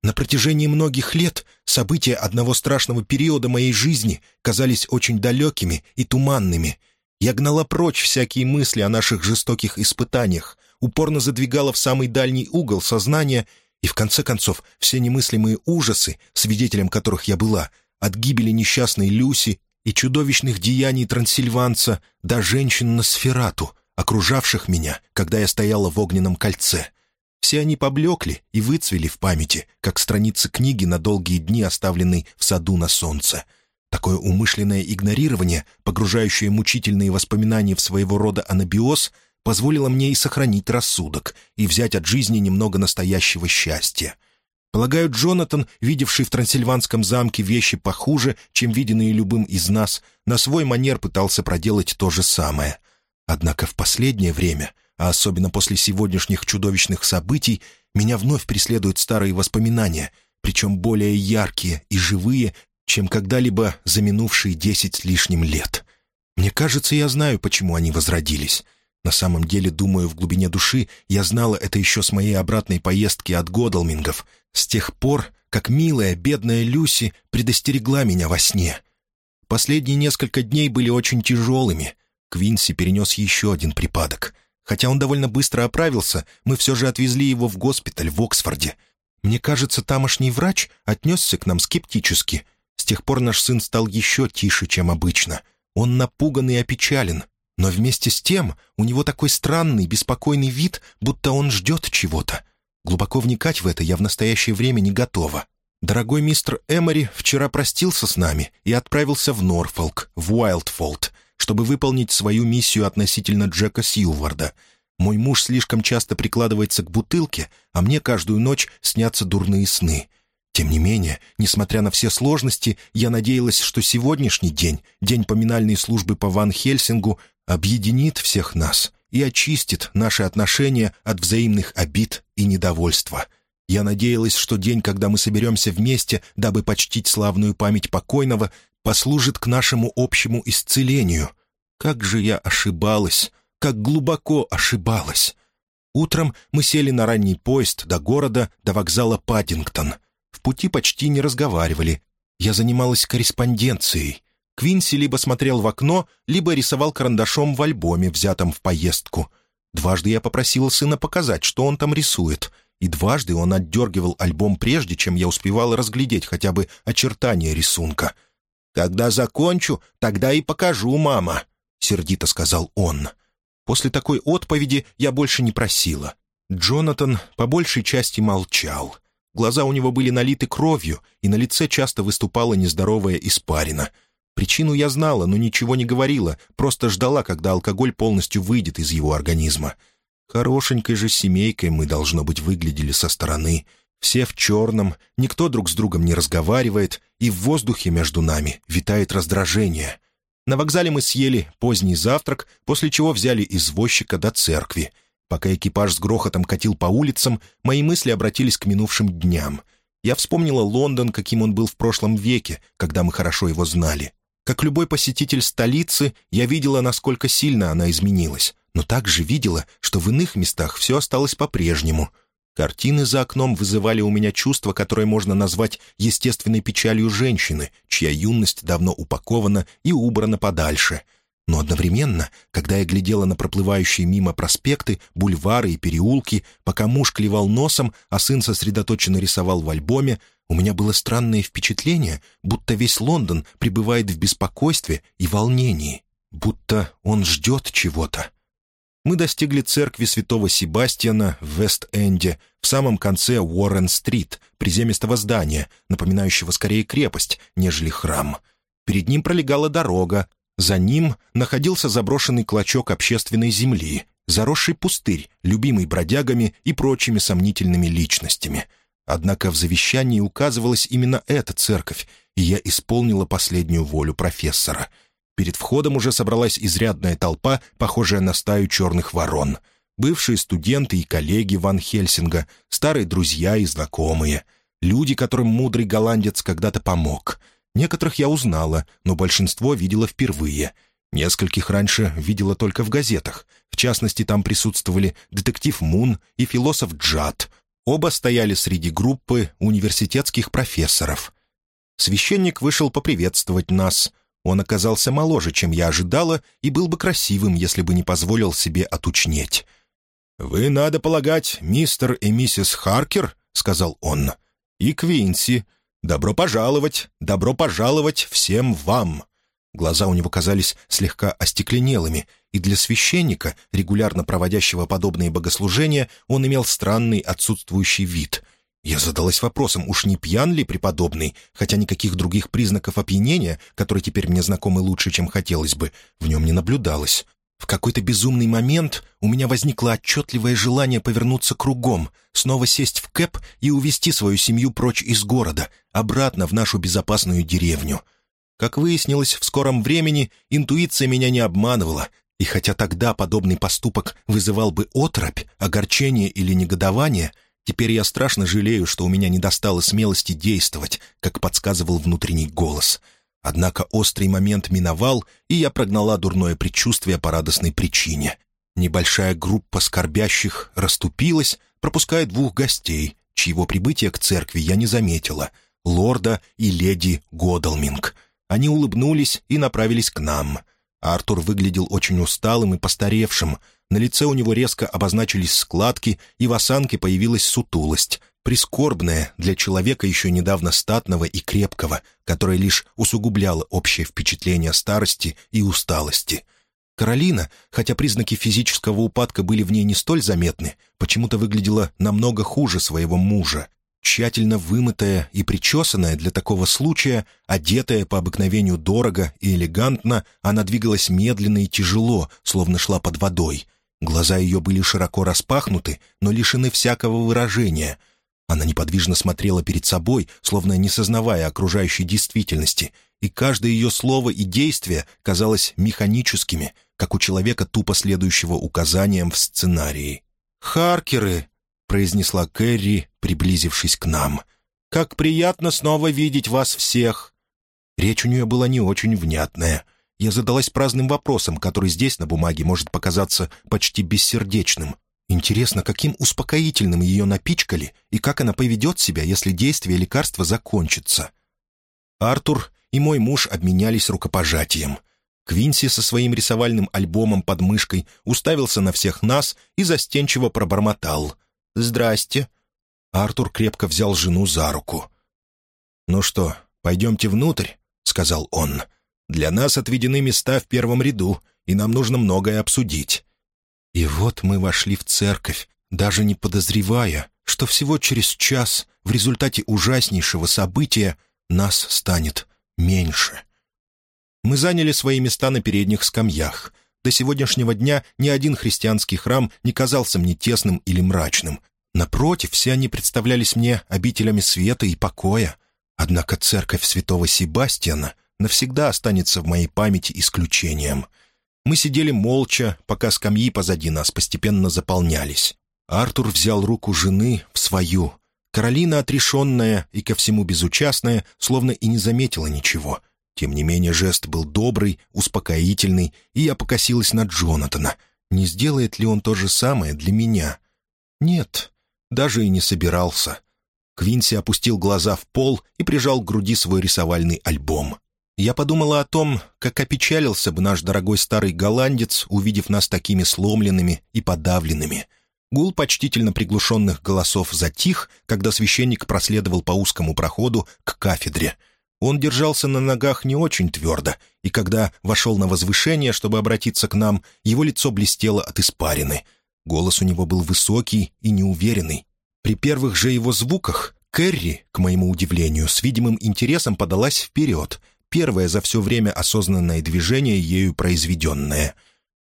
На протяжении многих лет события одного страшного периода моей жизни казались очень далекими и туманными, я гнала прочь всякие мысли о наших жестоких испытаниях, упорно задвигала в самый дальний угол сознания, и в конце концов все немыслимые ужасы, свидетелем которых я была, от гибели несчастной Люси и чудовищных деяний трансильванца до женщин на сферату, окружавших меня, когда я стояла в огненном кольце. Все они поблекли и выцвели в памяти, как страницы книги на долгие дни, оставленной в саду на солнце — Такое умышленное игнорирование, погружающее мучительные воспоминания в своего рода анабиоз, позволило мне и сохранить рассудок, и взять от жизни немного настоящего счастья. Полагаю, Джонатан, видевший в Трансильванском замке вещи похуже, чем виденные любым из нас, на свой манер пытался проделать то же самое. Однако в последнее время, а особенно после сегодняшних чудовищных событий, меня вновь преследуют старые воспоминания, причем более яркие и живые, чем когда-либо за минувшие десять с лишним лет. Мне кажется, я знаю, почему они возродились. На самом деле, думаю, в глубине души я знала это еще с моей обратной поездки от Годалмингов, с тех пор, как милая, бедная Люси предостерегла меня во сне. Последние несколько дней были очень тяжелыми. Квинси перенес еще один припадок. Хотя он довольно быстро оправился, мы все же отвезли его в госпиталь в Оксфорде. Мне кажется, тамошний врач отнесся к нам скептически — с тех пор наш сын стал еще тише, чем обычно. Он напуган и опечален, но вместе с тем у него такой странный, беспокойный вид, будто он ждет чего-то. Глубоко вникать в это я в настоящее время не готова. Дорогой мистер Эмори вчера простился с нами и отправился в Норфолк, в Уайлдфолд, чтобы выполнить свою миссию относительно Джека Сьюварда. Мой муж слишком часто прикладывается к бутылке, а мне каждую ночь снятся дурные сны. Тем не менее, несмотря на все сложности, я надеялась, что сегодняшний день, день поминальной службы по Ван Хельсингу, объединит всех нас и очистит наши отношения от взаимных обид и недовольства. Я надеялась, что день, когда мы соберемся вместе, дабы почтить славную память покойного, послужит к нашему общему исцелению. Как же я ошибалась, как глубоко ошибалась. Утром мы сели на ранний поезд до города, до вокзала Паддингтон — в пути почти не разговаривали. Я занималась корреспонденцией. Квинси либо смотрел в окно, либо рисовал карандашом в альбоме, взятом в поездку. Дважды я попросила сына показать, что он там рисует. И дважды он отдергивал альбом прежде, чем я успевала разглядеть хотя бы очертания рисунка. «Когда закончу, тогда и покажу, мама», — сердито сказал он. После такой отповеди я больше не просила. Джонатан по большей части молчал — Глаза у него были налиты кровью, и на лице часто выступала нездоровая испарина. Причину я знала, но ничего не говорила, просто ждала, когда алкоголь полностью выйдет из его организма. Хорошенькой же семейкой мы, должно быть, выглядели со стороны. Все в черном, никто друг с другом не разговаривает, и в воздухе между нами витает раздражение. На вокзале мы съели поздний завтрак, после чего взяли извозчика до церкви — Пока экипаж с грохотом катил по улицам, мои мысли обратились к минувшим дням. Я вспомнила Лондон, каким он был в прошлом веке, когда мы хорошо его знали. Как любой посетитель столицы, я видела, насколько сильно она изменилась, но также видела, что в иных местах все осталось по-прежнему. Картины за окном вызывали у меня чувство, которое можно назвать естественной печалью женщины, чья юность давно упакована и убрана подальше. Но одновременно, когда я глядела на проплывающие мимо проспекты, бульвары и переулки, пока муж клевал носом, а сын сосредоточенно рисовал в альбоме, у меня было странное впечатление, будто весь Лондон пребывает в беспокойстве и волнении, будто он ждет чего-то мы достигли церкви святого Себастьяна в Вест-Энде, в самом конце Уоррен-стрит, приземистого здания, напоминающего скорее крепость, нежели храм. Перед ним пролегала дорога, за ним находился заброшенный клочок общественной земли, заросший пустырь, любимый бродягами и прочими сомнительными личностями. Однако в завещании указывалась именно эта церковь, и я исполнила последнюю волю профессора — Перед входом уже собралась изрядная толпа, похожая на стаю черных ворон. Бывшие студенты и коллеги Ван Хельсинга, старые друзья и знакомые. Люди, которым мудрый голландец когда-то помог. Некоторых я узнала, но большинство видела впервые. Нескольких раньше видела только в газетах. В частности, там присутствовали детектив Мун и философ Джад. Оба стояли среди группы университетских профессоров. Священник вышел поприветствовать нас — он оказался моложе, чем я ожидала, и был бы красивым, если бы не позволил себе отучнеть. «Вы, надо полагать, мистер и миссис Харкер», — сказал он, — «и Квинси. Добро пожаловать, добро пожаловать всем вам». Глаза у него казались слегка остекленелыми, и для священника, регулярно проводящего подобные богослужения, он имел странный отсутствующий вид — я задалась вопросом, уж не пьян ли преподобный, хотя никаких других признаков опьянения, которые теперь мне знакомы лучше, чем хотелось бы, в нем не наблюдалось. В какой-то безумный момент у меня возникло отчетливое желание повернуться кругом, снова сесть в кэп и увести свою семью прочь из города, обратно в нашу безопасную деревню. Как выяснилось, в скором времени интуиция меня не обманывала, и хотя тогда подобный поступок вызывал бы отропь, огорчение или негодование — Теперь я страшно жалею, что у меня не достало смелости действовать, как подсказывал внутренний голос. Однако острый момент миновал, и я прогнала дурное предчувствие по радостной причине. Небольшая группа скорбящих расступилась, пропуская двух гостей, чьего прибытия к церкви я не заметила — лорда и леди Годалминг. Они улыбнулись и направились к нам. Артур выглядел очень усталым и постаревшим — на лице у него резко обозначились складки, и в осанке появилась сутулость, прискорбная для человека еще недавно статного и крепкого, которая лишь усугубляла общее впечатление старости и усталости. Каролина, хотя признаки физического упадка были в ней не столь заметны, почему-то выглядела намного хуже своего мужа. Тщательно вымытая и причесанная для такого случая, одетая по обыкновению дорого и элегантно, она двигалась медленно и тяжело, словно шла под водой — Глаза ее были широко распахнуты, но лишены всякого выражения. Она неподвижно смотрела перед собой, словно не сознавая окружающей действительности, и каждое ее слово и действие казалось механическими, как у человека, тупо следующего указаниям в сценарии. «Харкеры!» — произнесла Кэрри, приблизившись к нам. «Как приятно снова видеть вас всех!» Речь у нее была не очень внятная — я задалась праздным вопросом, который здесь, на бумаге, может показаться почти бессердечным. Интересно, каким успокоительным ее напичкали и как она поведет себя, если действие лекарства закончится. Артур и мой муж обменялись рукопожатием. Квинси со своим рисовальным альбомом под мышкой уставился на всех нас и застенчиво пробормотал. «Здрасте». Артур крепко взял жену за руку. «Ну что, пойдемте внутрь?» — сказал он. — для нас отведены места в первом ряду, и нам нужно многое обсудить». И вот мы вошли в церковь, даже не подозревая, что всего через час в результате ужаснейшего события нас станет меньше. Мы заняли свои места на передних скамьях. До сегодняшнего дня ни один христианский храм не казался мне тесным или мрачным. Напротив, все они представлялись мне обителями света и покоя. Однако церковь святого Себастьяна — навсегда останется в моей памяти исключением. Мы сидели молча, пока скамьи позади нас постепенно заполнялись. Артур взял руку жены в свою. Каролина, отрешенная и ко всему безучастная, словно и не заметила ничего. Тем не менее жест был добрый, успокоительный, и я покосилась на Джонатана. Не сделает ли он то же самое для меня? Нет, даже и не собирался. Квинси опустил глаза в пол и прижал к груди свой рисовальный альбом. Я подумала о том, как опечалился бы наш дорогой старый голландец, увидев нас такими сломленными и подавленными. Гул почтительно приглушенных голосов затих, когда священник проследовал по узкому проходу к кафедре. Он держался на ногах не очень твердо, и когда вошел на возвышение, чтобы обратиться к нам, его лицо блестело от испарины. Голос у него был высокий и неуверенный, при первых же его звуках Кэрри, к моему удивлению, с видимым интересом подалась вперед, первое за все время осознанное движение ею произведенное.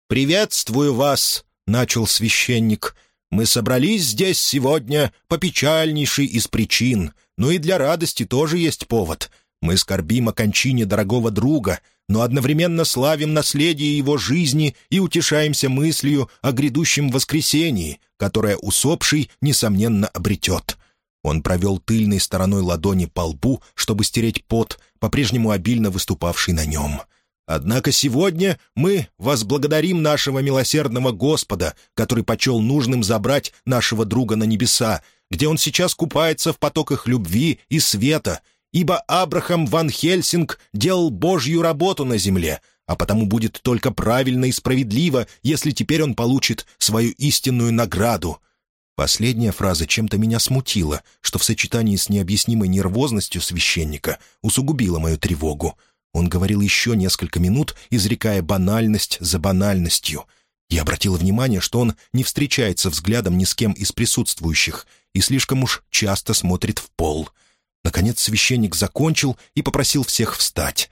«Приветствую вас!» — начал священник. «Мы собрались здесь сегодня по печальнейшей из причин, но и для радости тоже есть повод. Мы скорбим о кончине дорогого друга, но одновременно славим наследие его жизни и утешаемся мыслью о грядущем воскресении, которое усопший, несомненно, обретет». Он провел тыльной стороной ладони по лбу, чтобы стереть пот, по-прежнему обильно выступавший на нем. «Однако сегодня мы возблагодарим нашего милосердного Господа, который почел нужным забрать нашего друга на небеса, где он сейчас купается в потоках любви и света, ибо Абрахам Ван Хельсинг делал Божью работу на земле, а потому будет только правильно и справедливо, если теперь он получит свою истинную награду». Последняя фраза чем-то меня смутила, что в сочетании с необъяснимой нервозностью священника усугубило мою тревогу. Он говорил еще несколько минут, изрекая банальность за банальностью. Я обратила внимание, что он не встречается взглядом ни с кем из присутствующих и слишком уж часто смотрит в пол — Наконец священник закончил и попросил всех встать.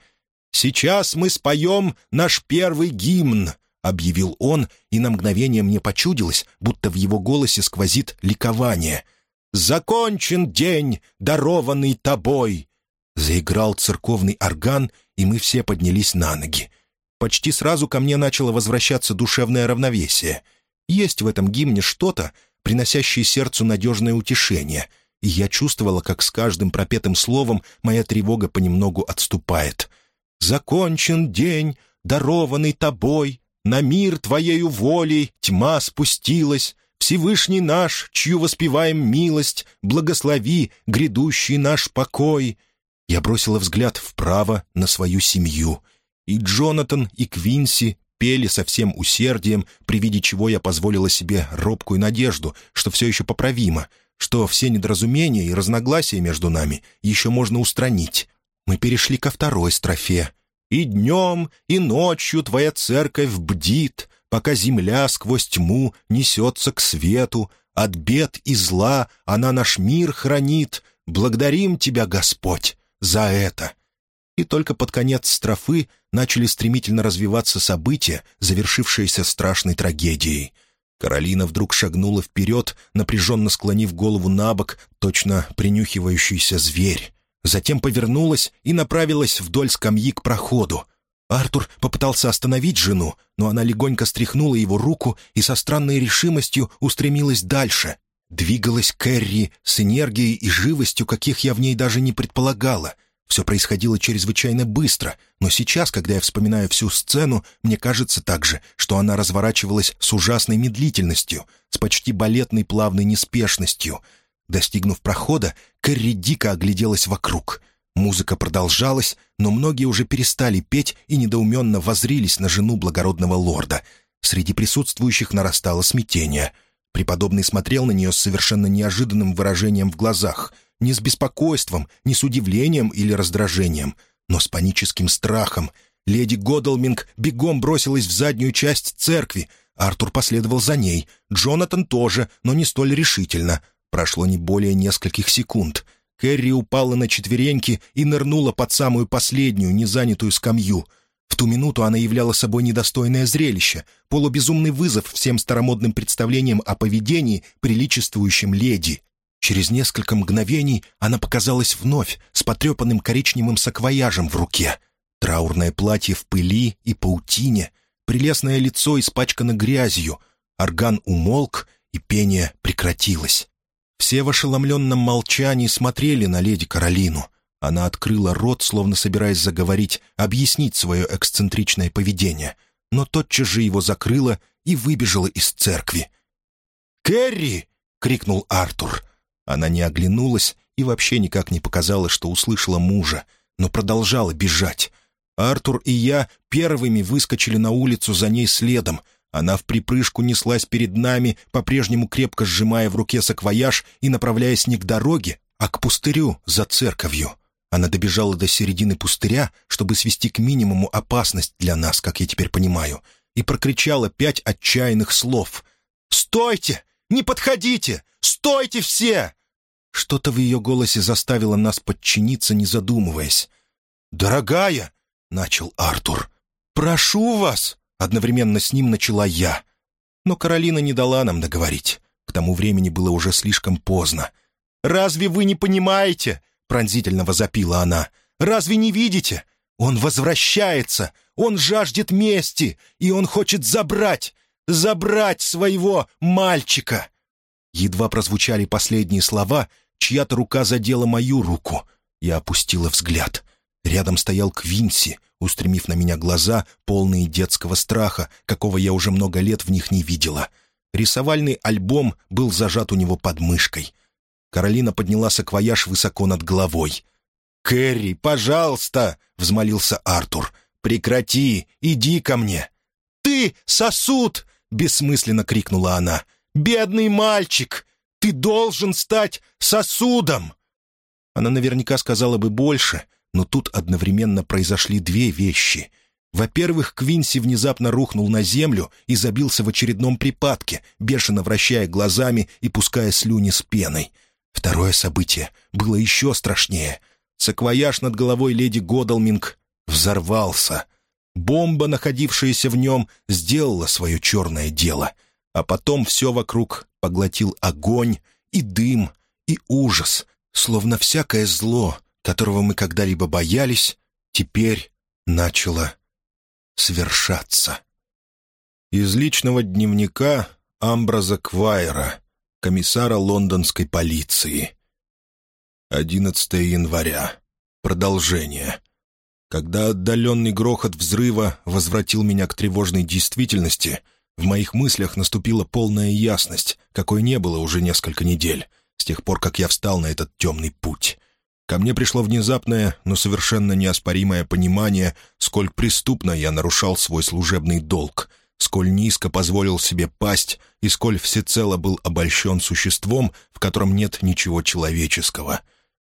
«Сейчас мы споем наш первый гимн», — объявил он, и на мгновение мне почудилось, будто в его голосе сквозит ликование. «Закончен день, дарованный тобой!» Заиграл церковный орган, и мы все поднялись на ноги. Почти сразу ко мне начало возвращаться душевное равновесие. Есть в этом гимне что-то, приносящее сердцу надежное утешение — и я чувствовала, как с каждым пропетым словом моя тревога понемногу отступает. «Закончен день, дарованный тобой, на мир твоею волей тьма спустилась, Всевышний наш, чью воспеваем милость, благослови грядущий наш покой». Я бросила взгляд вправо на свою семью. И Джонатан, и Квинси пели со всем усердием, при виде чего я позволила себе робкую надежду, что все еще поправимо — что все недоразумения и разногласия между нами еще можно устранить. Мы перешли ко второй строфе. «И днем, и ночью твоя церковь бдит, пока земля сквозь тьму несется к свету, от бед и зла она наш мир хранит. Благодарим тебя, Господь, за это». И только под конец строфы начали стремительно развиваться события, завершившиеся страшной трагедией — Каролина вдруг шагнула вперед, напряженно склонив голову на бок, точно принюхивающийся зверь. Затем повернулась и направилась вдоль скамьи к проходу. Артур попытался остановить жену, но она легонько стряхнула его руку и со странной решимостью устремилась дальше. Двигалась Кэрри с энергией и живостью, каких я в ней даже не предполагала. Все происходило чрезвычайно быстро, но сейчас, когда я вспоминаю всю сцену, мне кажется также, что она разворачивалась с ужасной медлительностью, с почти балетной плавной неспешностью. Достигнув прохода, Кэрри дико огляделась вокруг. Музыка продолжалась, но многие уже перестали петь и недоуменно возрились на жену благородного лорда. Среди присутствующих нарастало смятение. Преподобный смотрел на нее с совершенно неожиданным выражением в глазах — не с беспокойством, не с удивлением или раздражением, но с паническим страхом. Леди Годалминг бегом бросилась в заднюю часть церкви. Артур последовал за ней. Джонатан тоже, но не столь решительно. Прошло не более нескольких секунд. Кэрри упала на четвереньки и нырнула под самую последнюю, незанятую скамью. В ту минуту она являла собой недостойное зрелище, полубезумный вызов всем старомодным представлениям о поведении, приличествующем леди. Через несколько мгновений она показалась вновь с потрепанным коричневым саквояжем в руке. Траурное платье в пыли и паутине, прелестное лицо испачкано грязью, орган умолк, и пение прекратилось. Все в ошеломленном молчании смотрели на леди Каролину. Она открыла рот, словно собираясь заговорить, объяснить свое эксцентричное поведение, но тотчас же его закрыла и выбежала из церкви. «Кэрри!» крикнул Артур. Она не оглянулась и вообще никак не показала, что услышала мужа, но продолжала бежать. Артур и я первыми выскочили на улицу за ней следом. Она в припрыжку неслась перед нами, по-прежнему крепко сжимая в руке саквояж и направляясь не к дороге, а к пустырю за церковью. Она добежала до середины пустыря, чтобы свести к минимуму опасность для нас, как я теперь понимаю, и прокричала пять отчаянных слов. «Стойте! Не подходите! Стойте все!» Что-то в ее голосе заставило нас подчиниться, не задумываясь. «Дорогая!» — начал Артур. «Прошу вас!» — одновременно с ним начала я. Но Каролина не дала нам договорить. К тому времени было уже слишком поздно. «Разве вы не понимаете?» — пронзительно возопила она. «Разве не видите? Он возвращается! Он жаждет мести! И он хочет забрать! Забрать своего мальчика!» Едва прозвучали последние слова, чья-то рука задела мою руку. Я опустила взгляд. Рядом стоял Квинси, устремив на меня глаза, полные детского страха, какого я уже много лет в них не видела. Рисовальный альбом был зажат у него под мышкой. Каролина подняла саквояж высоко над головой. «Кэрри, пожалуйста!» — взмолился Артур. «Прекрати! Иди ко мне!» «Ты сосуд!» — бессмысленно крикнула она. «Бедный мальчик! Ты должен стать сосудом!» Она наверняка сказала бы больше, но тут одновременно произошли две вещи. Во-первых, Квинси внезапно рухнул на землю и забился в очередном припадке, бешено вращая глазами и пуская слюни с пеной. Второе событие было еще страшнее. Саквояж над головой леди Годалминг взорвался. Бомба, находившаяся в нем, сделала свое черное дело. А потом все вокруг поглотил огонь и дым и ужас, словно всякое зло, которого мы когда-либо боялись, теперь начало свершаться. Из личного дневника Амбраза Квайра, комиссара лондонской полиции. 11 января. Продолжение. Когда отдаленный грохот взрыва возвратил меня к тревожной действительности, в моих мыслях наступила полная ясность, какой не было уже несколько недель, с тех пор, как я встал на этот темный путь. Ко мне пришло внезапное, но совершенно неоспоримое понимание, сколь преступно я нарушал свой служебный долг, сколь низко позволил себе пасть и сколь всецело был обольщен существом, в котором нет ничего человеческого.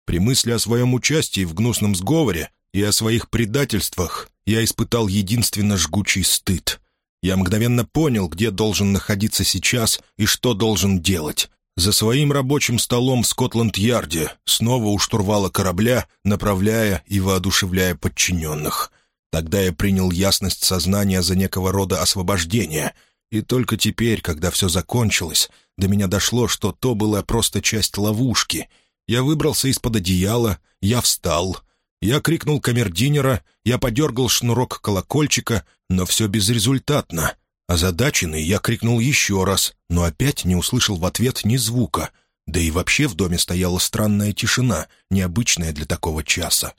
При мысли о своем участии в гнусном сговоре и о своих предательствах я испытал единственно жгучий стыд. Я мгновенно понял, где должен находиться сейчас и что должен делать. За своим рабочим столом в Скотланд-Ярде, снова у штурвала корабля, направляя и воодушевляя подчиненных. Тогда я принял ясность сознания за некого рода освобождение. И только теперь, когда все закончилось, до меня дошло, что то была просто часть ловушки. Я выбрался из-под одеяла, я встал. Я крикнул камердинера, я подергал шнурок колокольчика, но все безрезультатно — Озадаченный, я крикнул еще раз, но опять не услышал в ответ ни звука. Да и вообще в доме стояла странная тишина, необычная для такого часа.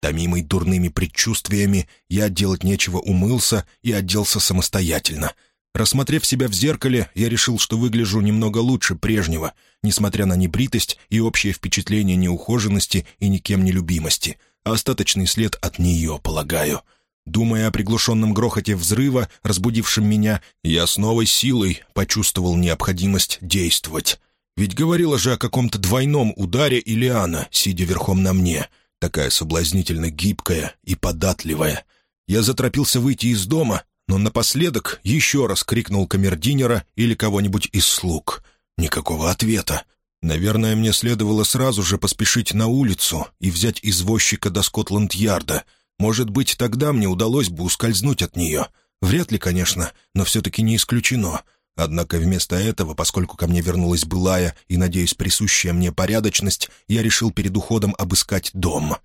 Томимый дурными предчувствиями, я делать нечего умылся и оделся самостоятельно. Рассмотрев себя в зеркале, я решил, что выгляжу немного лучше прежнего, несмотря на небритость и общее впечатление неухоженности и никем не любимости. Остаточный след от нее, полагаю. — Думая о приглушенном грохоте взрыва, разбудившем меня, я с новой силой почувствовал необходимость действовать. Ведь говорила же о каком-то двойном ударе Илиана, сидя верхом на мне, такая соблазнительно гибкая и податливая. Я заторопился выйти из дома, но напоследок еще раз крикнул камердинера или кого-нибудь из слуг. Никакого ответа. Наверное, мне следовало сразу же поспешить на улицу и взять извозчика до Скотланд-Ярда — может быть, тогда мне удалось бы ускользнуть от нее. Вряд ли, конечно, но все-таки не исключено. Однако вместо этого, поскольку ко мне вернулась былая и, надеюсь, присущая мне порядочность, я решил перед уходом обыскать дом.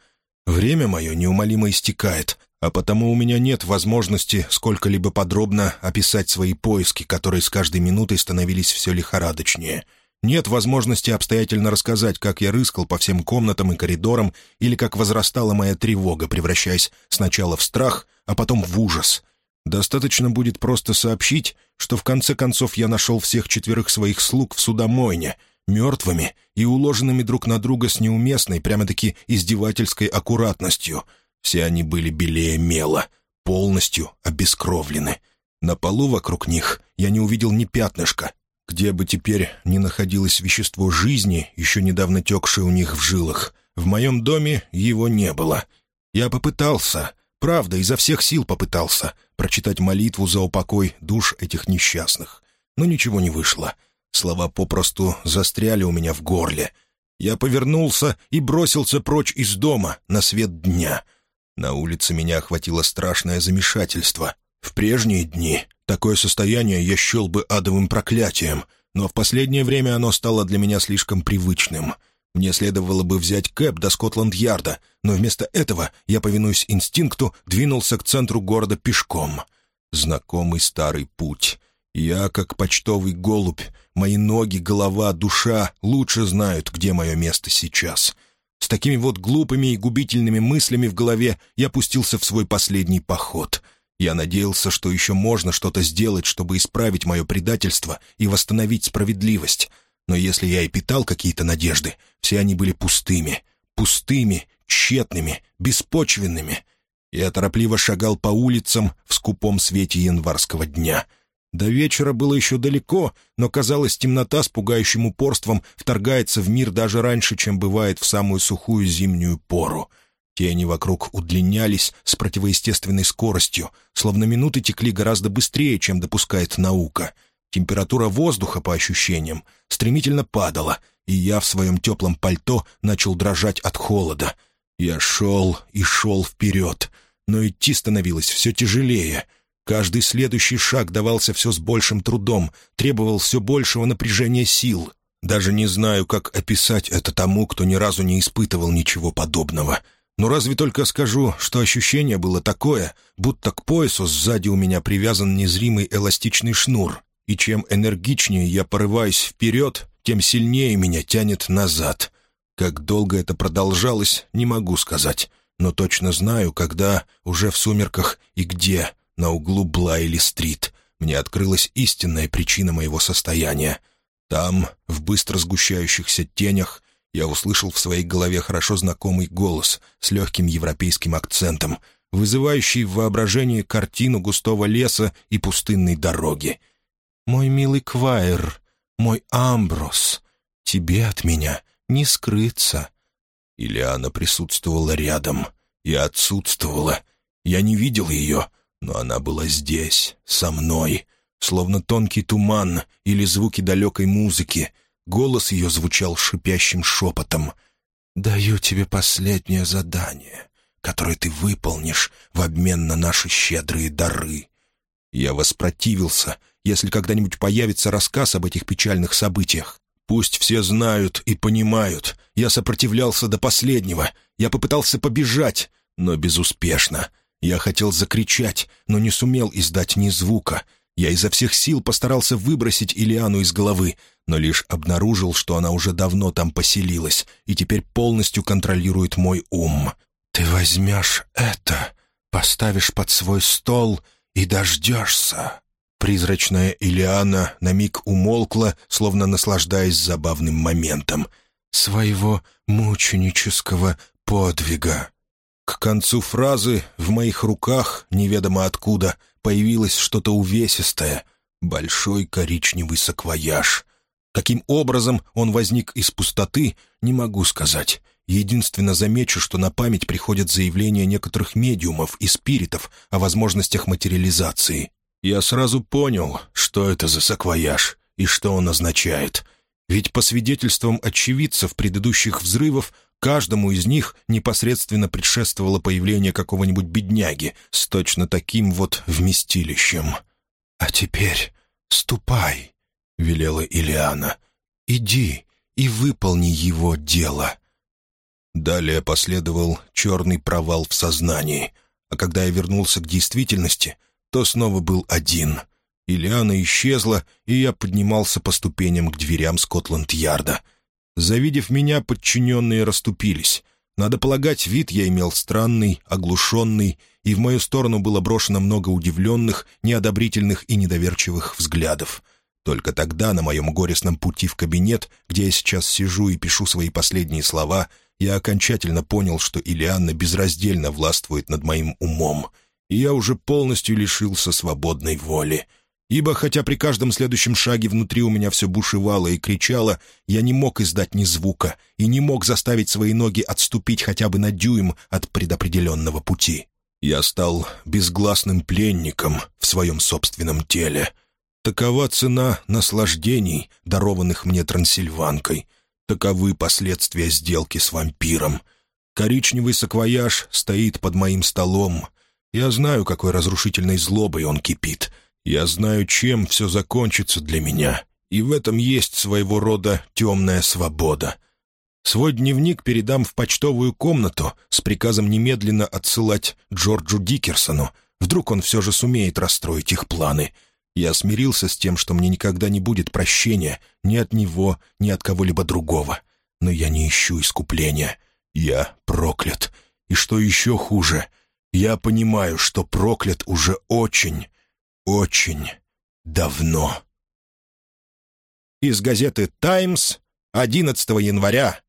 Время мое неумолимо истекает, а потому у меня нет возможности сколько-либо подробно описать свои поиски, которые с каждой минутой становились все лихорадочнее — нет возможности обстоятельно рассказать, как я рыскал по всем комнатам и коридорам, или как возрастала моя тревога, превращаясь сначала в страх, а потом в ужас. Достаточно будет просто сообщить, что в конце концов я нашел всех четверых своих слуг в судомойне, мертвыми и уложенными друг на друга с неуместной, прямо-таки издевательской аккуратностью. Все они были белее мела, полностью обескровлены. На полу вокруг них я не увидел ни пятнышка. Где бы теперь ни находилось вещество жизни, еще недавно текшее у них в жилах, в моем доме его не было. Я попытался, правда, изо всех сил попытался, прочитать молитву за упокой душ этих несчастных. Но ничего не вышло. Слова попросту застряли у меня в горле. Я повернулся и бросился прочь из дома на свет дня. На улице меня охватило страшное замешательство. В прежние дни такое состояние я счел бы адовым проклятием, но в последнее время оно стало для меня слишком привычным — мне следовало бы взять кэп до Скотланд-Ярда, но вместо этого я, повинуясь инстинкту, двинулся к центру города пешком. Знакомый старый путь. Я, как почтовый голубь, мои ноги, голова, душа лучше знают, где мое место сейчас. С такими вот глупыми и губительными мыслями в голове я пустился в свой последний поход. Я надеялся, что еще можно что-то сделать, чтобы исправить мое предательство и восстановить справедливость — но если я и питал какие-то надежды, все они были пустыми, пустыми, тщетными, беспочвенными. Я торопливо шагал по улицам в скупом свете январского дня. До вечера было еще далеко, но, казалось, темнота с пугающим упорством вторгается в мир даже раньше, чем бывает в самую сухую зимнюю пору. Тени вокруг удлинялись с противоестественной скоростью, словно минуты текли гораздо быстрее, чем допускает наука — Температура воздуха, по ощущениям, стремительно падала, и я в своем теплом пальто начал дрожать от холода. Я шел и шел вперед, но идти становилось все тяжелее. Каждый следующий шаг давался все с большим трудом, требовал все большего напряжения сил. Даже не знаю, как описать это тому, кто ни разу не испытывал ничего подобного. Но разве только скажу, что ощущение было такое, будто к поясу сзади у меня привязан незримый эластичный шнур, и чем энергичнее я порываюсь вперед, тем сильнее меня тянет назад. Как долго это продолжалось, не могу сказать, но точно знаю, когда, уже в сумерках и где, на углу Блайли-стрит, мне открылась истинная причина моего состояния. Там, в быстро сгущающихся тенях, я услышал в своей голове хорошо знакомый голос с легким европейским акцентом, вызывающий в воображении картину густого леса и пустынной дороги — «Мой милый Квайр, мой Амброс, тебе от меня не скрыться». Ильяна присутствовала рядом. Я отсутствовала. Я не видел ее, но она была здесь, со мной, словно тонкий туман или звуки далекой музыки. Голос ее звучал шипящим шепотом. «Даю тебе последнее задание, которое ты выполнишь в обмен на наши щедрые дары». Я воспротивился — если когда-нибудь появится рассказ об этих печальных событиях. Пусть все знают и понимают. Я сопротивлялся до последнего. Я попытался побежать, но безуспешно. Я хотел закричать, но не сумел издать ни звука. Я изо всех сил постарался выбросить Илиану из головы, но лишь обнаружил, что она уже давно там поселилась и теперь полностью контролирует мой ум. «Ты возьмешь это, поставишь под свой стол и дождешься», Призрачная Илиана на миг умолкла, словно наслаждаясь забавным моментом. «Своего мученического подвига». К концу фразы в моих руках, неведомо откуда, появилось что-то увесистое. Большой коричневый саквояж. Каким образом он возник из пустоты, не могу сказать. Единственно замечу, что на память приходят заявления некоторых медиумов и спиритов о возможностях материализации. Я сразу понял, что это за саквояж и что он означает. Ведь по свидетельствам очевидцев предыдущих взрывов, каждому из них непосредственно предшествовало появление какого-нибудь бедняги с точно таким вот вместилищем. «А теперь ступай», — велела Илиана. «Иди и выполни его дело». Далее последовал черный провал в сознании, а когда я вернулся к действительности — то снова был один. Ильяна исчезла, и я поднимался по ступеням к дверям Скотланд-Ярда. Завидев меня, подчиненные расступились. Надо полагать, вид я имел странный, оглушенный, и в мою сторону было брошено много удивленных, неодобрительных и недоверчивых взглядов. Только тогда на моем горестном пути в кабинет, где я сейчас сижу и пишу свои последние слова, я окончательно понял, что Илианна безраздельно властвует над моим умом, и я уже полностью лишился свободной воли. Ибо, хотя при каждом следующем шаге внутри у меня все бушевало и кричало, я не мог издать ни звука и не мог заставить свои ноги отступить хотя бы на дюйм от предопределенного пути. Я стал безгласным пленником в своем собственном теле. Такова цена наслаждений, дарованных мне трансильванкой. Таковы последствия сделки с вампиром. Коричневый саквояж стоит под моим столом. Я знаю, какой разрушительной злобой он кипит. Я знаю, чем все закончится для меня. И в этом есть своего рода темная свобода. Свой дневник передам в почтовую комнату с приказом немедленно отсылать Джорджу Дикерсону. Вдруг он все же сумеет расстроить их планы. Я смирился с тем, что мне никогда не будет прощения ни от него, ни от кого-либо другого. Но я не ищу искупления. Я проклят. И что еще хуже, я понимаю, что проклят уже очень, очень давно. Из газеты «Таймс» 11 января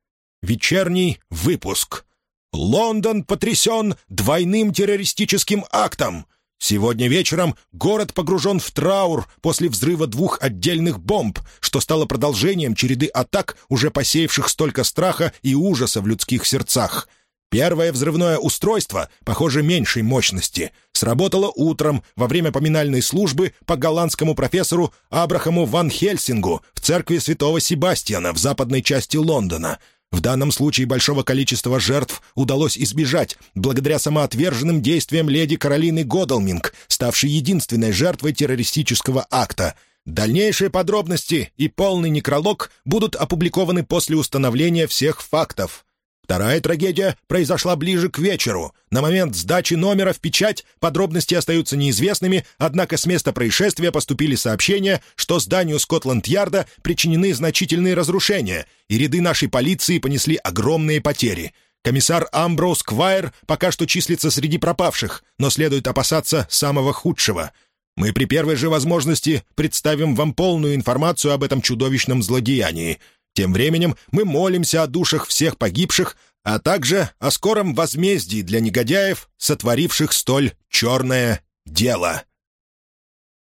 Вечерний выпуск. Лондон потрясен двойным террористическим актом. Сегодня вечером город погружен в траур после взрыва двух отдельных бомб, что стало продолжением череды атак, уже посеявших столько страха и ужаса в людских сердцах. Первое взрывное устройство, похоже, меньшей мощности, сработало утром во время поминальной службы по голландскому профессору Абрахаму Ван Хельсингу в церкви святого Себастьяна в западной части Лондона — в данном случае большого количества жертв удалось избежать благодаря самоотверженным действиям леди Каролины Годалминг, ставшей единственной жертвой террористического акта. Дальнейшие подробности и полный некролог будут опубликованы после установления всех фактов. Вторая трагедия произошла ближе к вечеру. На момент сдачи номера в печать подробности остаются неизвестными, однако с места происшествия поступили сообщения, что зданию Скотланд-Ярда причинены значительные разрушения, и ряды нашей полиции понесли огромные потери. Комиссар Амброуз Квайр пока что числится среди пропавших, но следует опасаться самого худшего. Мы при первой же возможности представим вам полную информацию об этом чудовищном злодеянии — тем временем мы молимся о душах всех погибших, а также о скором возмездии для негодяев, сотворивших столь черное дело.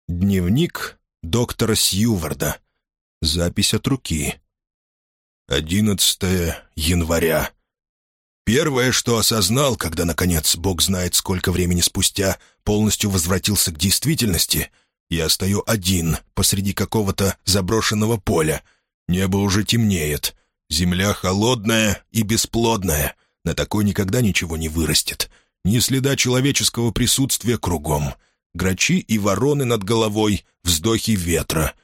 Дневник доктора Сьюварда. Запись от руки. 11 января. Первое, что осознал, когда, наконец, бог знает сколько времени спустя, полностью возвратился к действительности, я стою один посреди какого-то заброшенного поля — Небо уже темнеет. Земля холодная и бесплодная. На такой никогда ничего не вырастет. Ни следа человеческого присутствия кругом. Грачи и вороны над головой, вздохи ветра.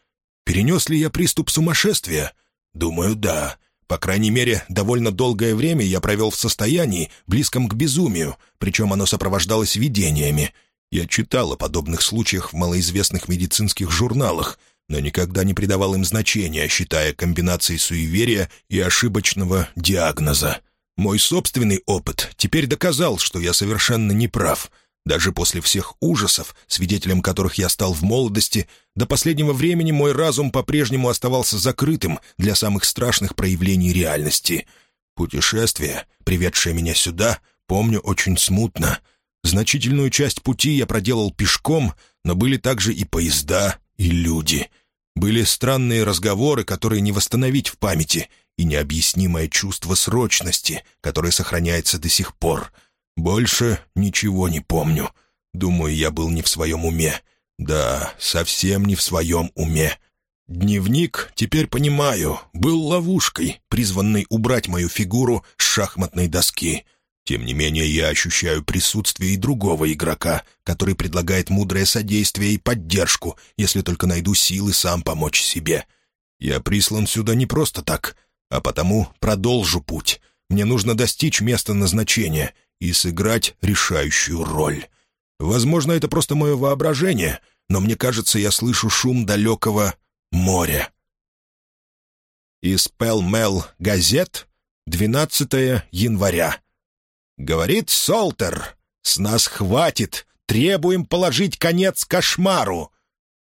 Перенес ли я приступ сумасшествия? Думаю, да. По крайней мере, довольно долгое время я провел в состоянии, близком к безумию, причем оно сопровождалось видениями. Я читал о подобных случаях в малоизвестных медицинских журналах — но никогда не придавал им значения, считая комбинацией суеверия и ошибочного диагноза. Мой собственный опыт теперь доказал, что я совершенно не прав. Даже после всех ужасов, свидетелем которых я стал в молодости, до последнего времени мой разум по-прежнему оставался закрытым для самых страшных проявлений реальности. Путешествие, приведшее меня сюда, помню очень смутно. Значительную часть пути я проделал пешком, но были также и поезда, и люди. Были странные разговоры, которые не восстановить в памяти, и необъяснимое чувство срочности, которое сохраняется до сих пор. Больше ничего не помню. Думаю, я был не в своем уме. Да, совсем не в своем уме. Дневник, теперь понимаю, был ловушкой, призванной убрать мою фигуру с шахматной доски. Тем не менее, я ощущаю присутствие и другого игрока, который предлагает мудрое содействие и поддержку, если только найду силы сам помочь себе. Я прислан сюда не просто так, а потому продолжу путь. Мне нужно достичь места назначения и сыграть решающую роль. Возможно, это просто мое воображение, но мне кажется, я слышу шум далекого моря. Из Пел-Мел газет 12 января. Говорит Солтер, с нас хватит, требуем положить конец кошмару.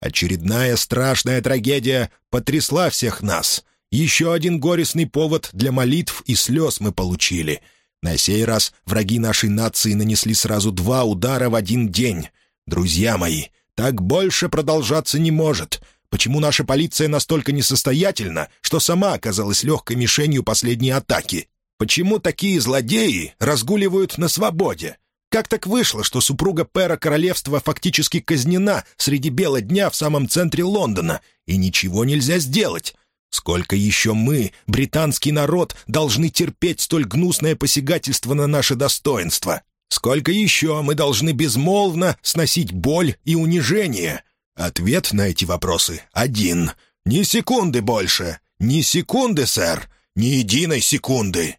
Очередная страшная трагедия потрясла всех нас. Еще один горестный повод для молитв и слез мы получили. На сей раз враги нашей нации нанесли сразу два удара в один день. Друзья мои, так больше продолжаться не может. Почему наша полиция настолько несостоятельна, что сама оказалась легкой мишенью последней атаки? Почему такие злодеи разгуливают на свободе? Как так вышло, что супруга Пэра Королевства фактически казнена среди бела дня в самом центре Лондона, и ничего нельзя сделать? Сколько еще мы, британский народ, должны терпеть столь гнусное посягательство на наше достоинство? Сколько еще мы должны безмолвно сносить боль и унижение? Ответ на эти вопросы один. Ни секунды больше. Ни секунды, сэр. Ни единой секунды.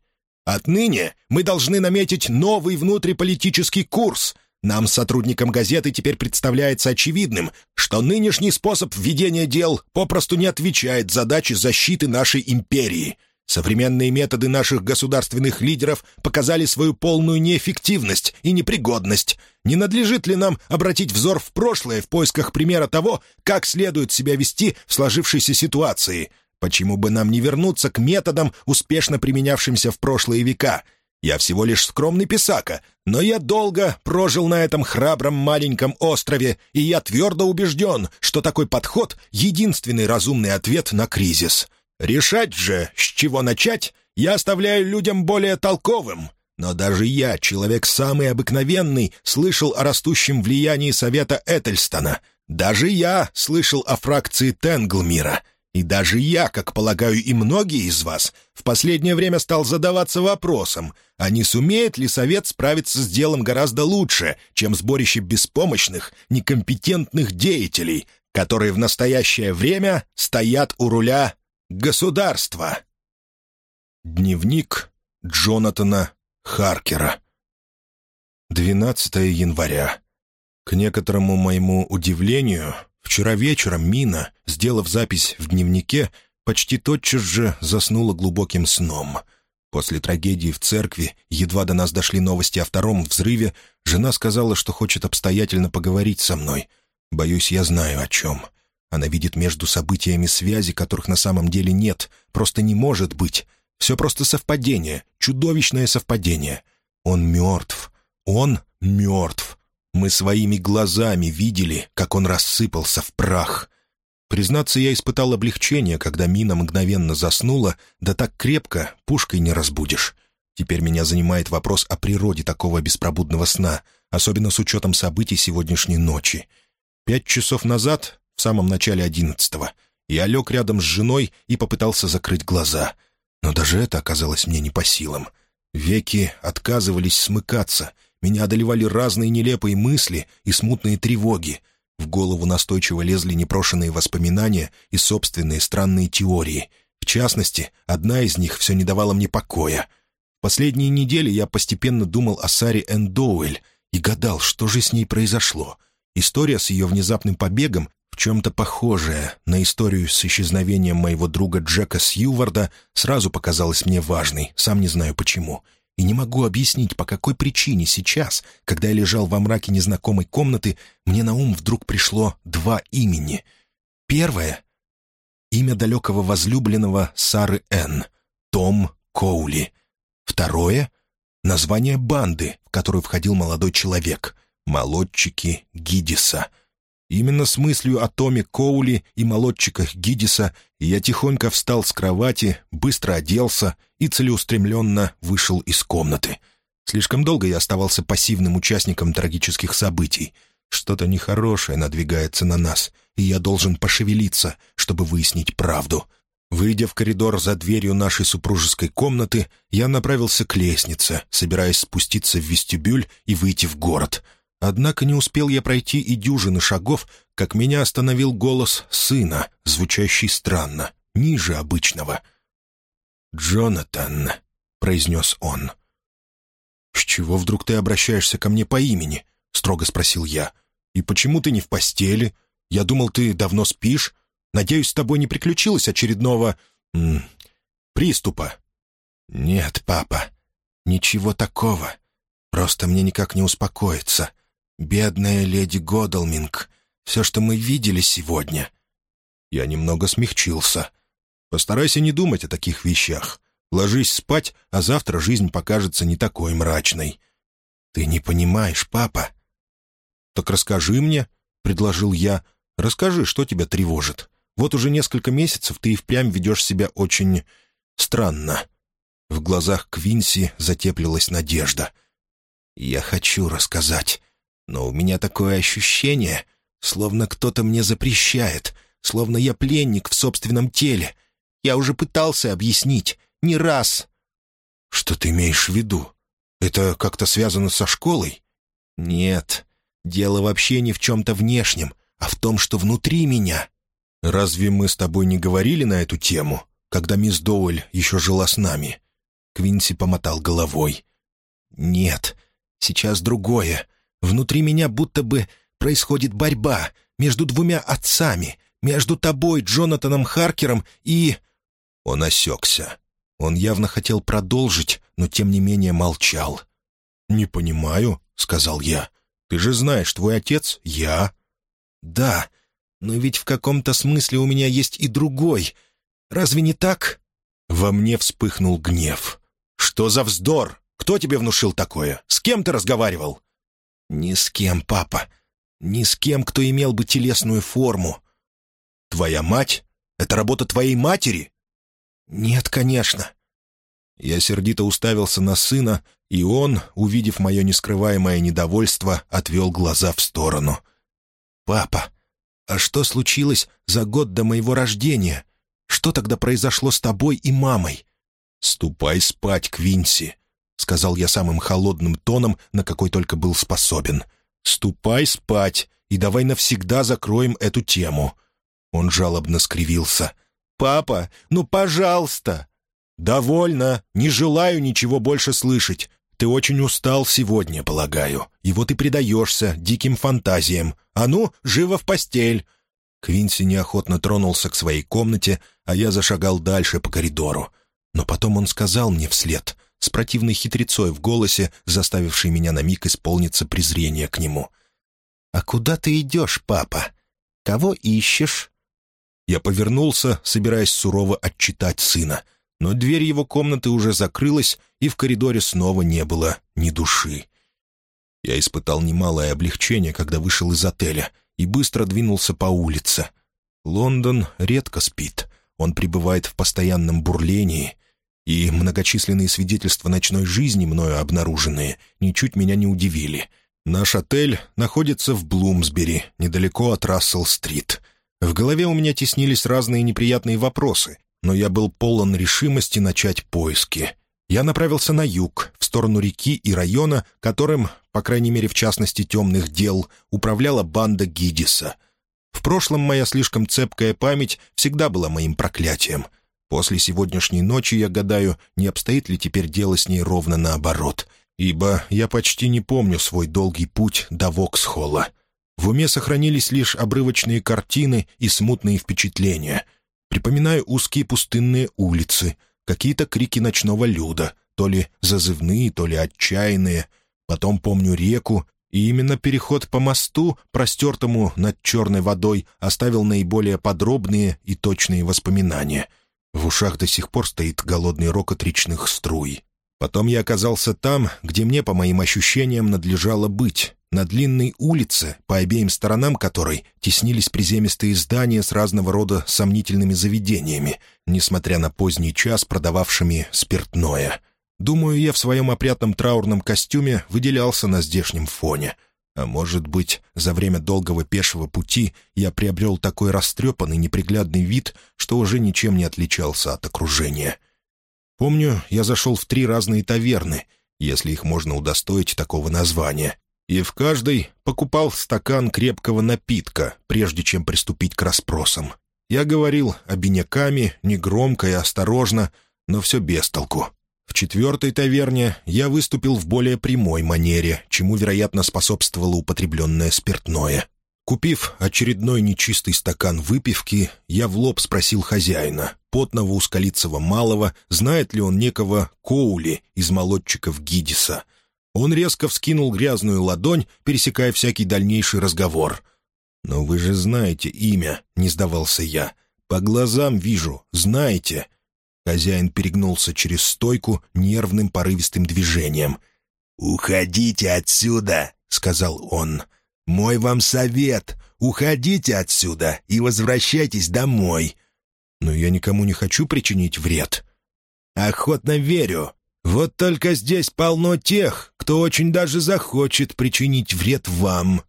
Отныне мы должны наметить новый внутриполитический курс. Нам, сотрудникам газеты, теперь представляется очевидным, что нынешний способ ведения дел попросту не отвечает задаче защиты нашей империи. Современные методы наших государственных лидеров показали свою полную неэффективность и непригодность. Не надлежит ли нам обратить взор в прошлое в поисках примера того, как следует себя вести в сложившейся ситуации – Почему бы нам не вернуться к методам, успешно применявшимся в прошлые века? Я всего лишь скромный писака, но я долго прожил на этом храбром маленьком острове, и я твердо убежден, что такой подход — единственный разумный ответ на кризис. Решать же, с чего начать, я оставляю людям более толковым. Но даже я, человек самый обыкновенный, слышал о растущем влиянии Совета Этельстона. Даже я слышал о фракции Тенглмира — и даже я, как полагаю и многие из вас, в последнее время стал задаваться вопросом, а не сумеет ли Совет справиться с делом гораздо лучше, чем сборище беспомощных, некомпетентных деятелей, которые в настоящее время стоят у руля государства. Дневник Джонатана Харкера 12 января. К некоторому моему удивлению, Вчера вечером Мина, сделав запись в дневнике, почти тотчас же заснула глубоким сном. После трагедии в церкви, едва до нас дошли новости о втором взрыве, жена сказала, что хочет обстоятельно поговорить со мной. Боюсь, я знаю о чем. Она видит между событиями связи, которых на самом деле нет, просто не может быть. Все просто совпадение, чудовищное совпадение. Он мертв. Он мертв. Мы своими глазами видели, как он рассыпался в прах. Признаться, я испытал облегчение, когда мина мгновенно заснула, да так крепко пушкой не разбудишь. Теперь меня занимает вопрос о природе такого беспробудного сна, особенно с учетом событий сегодняшней ночи. Пять часов назад, в самом начале одиннадцатого, я лег рядом с женой и попытался закрыть глаза. Но даже это оказалось мне не по силам. Веки отказывались смыкаться — меня одолевали разные нелепые мысли и смутные тревоги. В голову настойчиво лезли непрошенные воспоминания и собственные странные теории. В частности, одна из них все не давала мне покоя. Последние недели я постепенно думал о Саре Эндоуэль и гадал, что же с ней произошло. История с ее внезапным побегом в чем-то похожая на историю с исчезновением моего друга Джека Сьюварда сразу показалась мне важной, сам не знаю почему — и не могу объяснить, по какой причине сейчас, когда я лежал во мраке незнакомой комнаты, мне на ум вдруг пришло два имени. Первое — имя далекого возлюбленного Сары Н. Том Коули. Второе — название банды, в которую входил молодой человек — молодчики Гидиса — Именно с мыслью о Томе Коули и молодчиках Гидиса я тихонько встал с кровати, быстро оделся и целеустремленно вышел из комнаты. Слишком долго я оставался пассивным участником трагических событий. Что-то нехорошее надвигается на нас, и я должен пошевелиться, чтобы выяснить правду. Выйдя в коридор за дверью нашей супружеской комнаты, я направился к лестнице, собираясь спуститься в вестибюль и выйти в город — Однако не успел я пройти и дюжины шагов, как меня остановил голос сына, звучащий странно, ниже обычного. «Джонатан», — произнес он. «С чего вдруг ты обращаешься ко мне по имени?» — строго спросил я. «И почему ты не в постели? Я думал, ты давно спишь. Надеюсь, с тобой не приключилось очередного... М -м, приступа?» «Нет, папа, ничего такого. Просто мне никак не успокоиться. Бедная леди Годалминг. все, что мы видели сегодня». Я немного смягчился. «Постарайся не думать о таких вещах. Ложись спать, а завтра жизнь покажется не такой мрачной». «Ты не понимаешь, папа». «Так расскажи мне», — предложил я. «Расскажи, что тебя тревожит. Вот уже несколько месяцев ты и впрямь ведешь себя очень... странно». В глазах Квинси затеплилась надежда. «Я хочу рассказать, но у меня такое ощущение, словно кто-то мне запрещает, словно я пленник в собственном теле. Я уже пытался объяснить, не раз». «Что ты имеешь в виду? Это как-то связано со школой?» «Нет, дело вообще не в чем-то внешнем, а в том, что внутри меня». «Разве мы с тобой не говорили на эту тему, когда мисс Доуэль еще жила с нами?» Квинси помотал головой. «Нет, сейчас другое. Внутри меня будто бы происходит борьба между двумя отцами, между тобой, Джонатаном Харкером, и...» Он осекся. Он явно хотел продолжить, но тем не менее молчал. «Не понимаю», — сказал я. «Ты же знаешь, твой отец — я». «Да, но ведь в каком-то смысле у меня есть и другой. Разве не так?» Во мне вспыхнул гнев. «Что за вздор? Кто тебе внушил такое? С кем ты разговаривал?» «Ни с кем, папа. Ни с кем, кто имел бы телесную форму». «Твоя мать? Это работа твоей матери?» «Нет, конечно». Я сердито уставился на сына, и он, увидев мое нескрываемое недовольство, отвел глаза в сторону. «Папа, а что случилось за год до моего рождения? Что тогда произошло с тобой и мамой? «Ступай спать, Квинси», — сказал я самым холодным тоном, на какой только был способен. «Ступай спать, и давай навсегда закроем эту тему». Он жалобно скривился. «Папа, ну, пожалуйста!» «Довольно, не желаю ничего больше слышать. Ты очень устал сегодня, полагаю, и вот и предаешься диким фантазиям. А ну, живо в постель!» Квинси неохотно тронулся к своей комнате, а я зашагал дальше по коридору. Но потом он сказал мне вслед, с противной хитрецой в голосе, заставившей меня на миг исполниться презрение к нему. «А куда ты идешь, папа? Кого ищешь?» Я повернулся, собираясь сурово отчитать сына, но дверь его комнаты уже закрылась, и в коридоре снова не было ни души. Я испытал немалое облегчение, когда вышел из отеля, и быстро двинулся по улице. Лондон редко спит, он пребывает в постоянном бурлении — и многочисленные свидетельства ночной жизни, мною обнаруженные, ничуть меня не удивили. Наш отель находится в Блумсбери, недалеко от Рассел-стрит. В голове у меня теснились разные неприятные вопросы, но я был полон решимости начать поиски. Я направился на юг, в сторону реки и района, которым, по крайней мере в частности темных дел, управляла банда Гидиса. В прошлом моя слишком цепкая память всегда была моим проклятием — После сегодняшней ночи, я гадаю, не обстоит ли теперь дело с ней ровно наоборот, ибо я почти не помню свой долгий путь до Воксхолла. В уме сохранились лишь обрывочные картины и смутные впечатления. Припоминаю узкие пустынные улицы, какие-то крики ночного люда, то ли зазывные, то ли отчаянные. Потом помню реку, и именно переход по мосту, простертому над черной водой, оставил наиболее подробные и точные воспоминания — в ушах до сих пор стоит голодный рокот речных струй. Потом я оказался там, где мне, по моим ощущениям, надлежало быть, на длинной улице, по обеим сторонам которой теснились приземистые здания с разного рода сомнительными заведениями, несмотря на поздний час продававшими спиртное. Думаю, я в своем опрятном траурном костюме выделялся на здешнем фоне — а может быть, за время долгого пешего пути я приобрел такой растрепанный, неприглядный вид, что уже ничем не отличался от окружения. Помню, я зашел в три разные таверны, если их можно удостоить такого названия, и в каждой покупал стакан крепкого напитка, прежде чем приступить к расспросам. Я говорил обиняками, негромко и осторожно, но все без толку. В четвертой таверне я выступил в более прямой манере, чему, вероятно, способствовало употребленное спиртное. Купив очередной нечистый стакан выпивки, я в лоб спросил хозяина, потного ускалицего малого, знает ли он некого Коули из молодчиков Гидиса. Он резко вскинул грязную ладонь, пересекая всякий дальнейший разговор. «Но вы же знаете имя», — не сдавался я. «По глазам вижу, знаете». Хозяин перегнулся через стойку нервным порывистым движением. «Уходите отсюда», — сказал он. «Мой вам совет. Уходите отсюда и возвращайтесь домой». «Но я никому не хочу причинить вред». «Охотно верю. Вот только здесь полно тех, кто очень даже захочет причинить вред вам».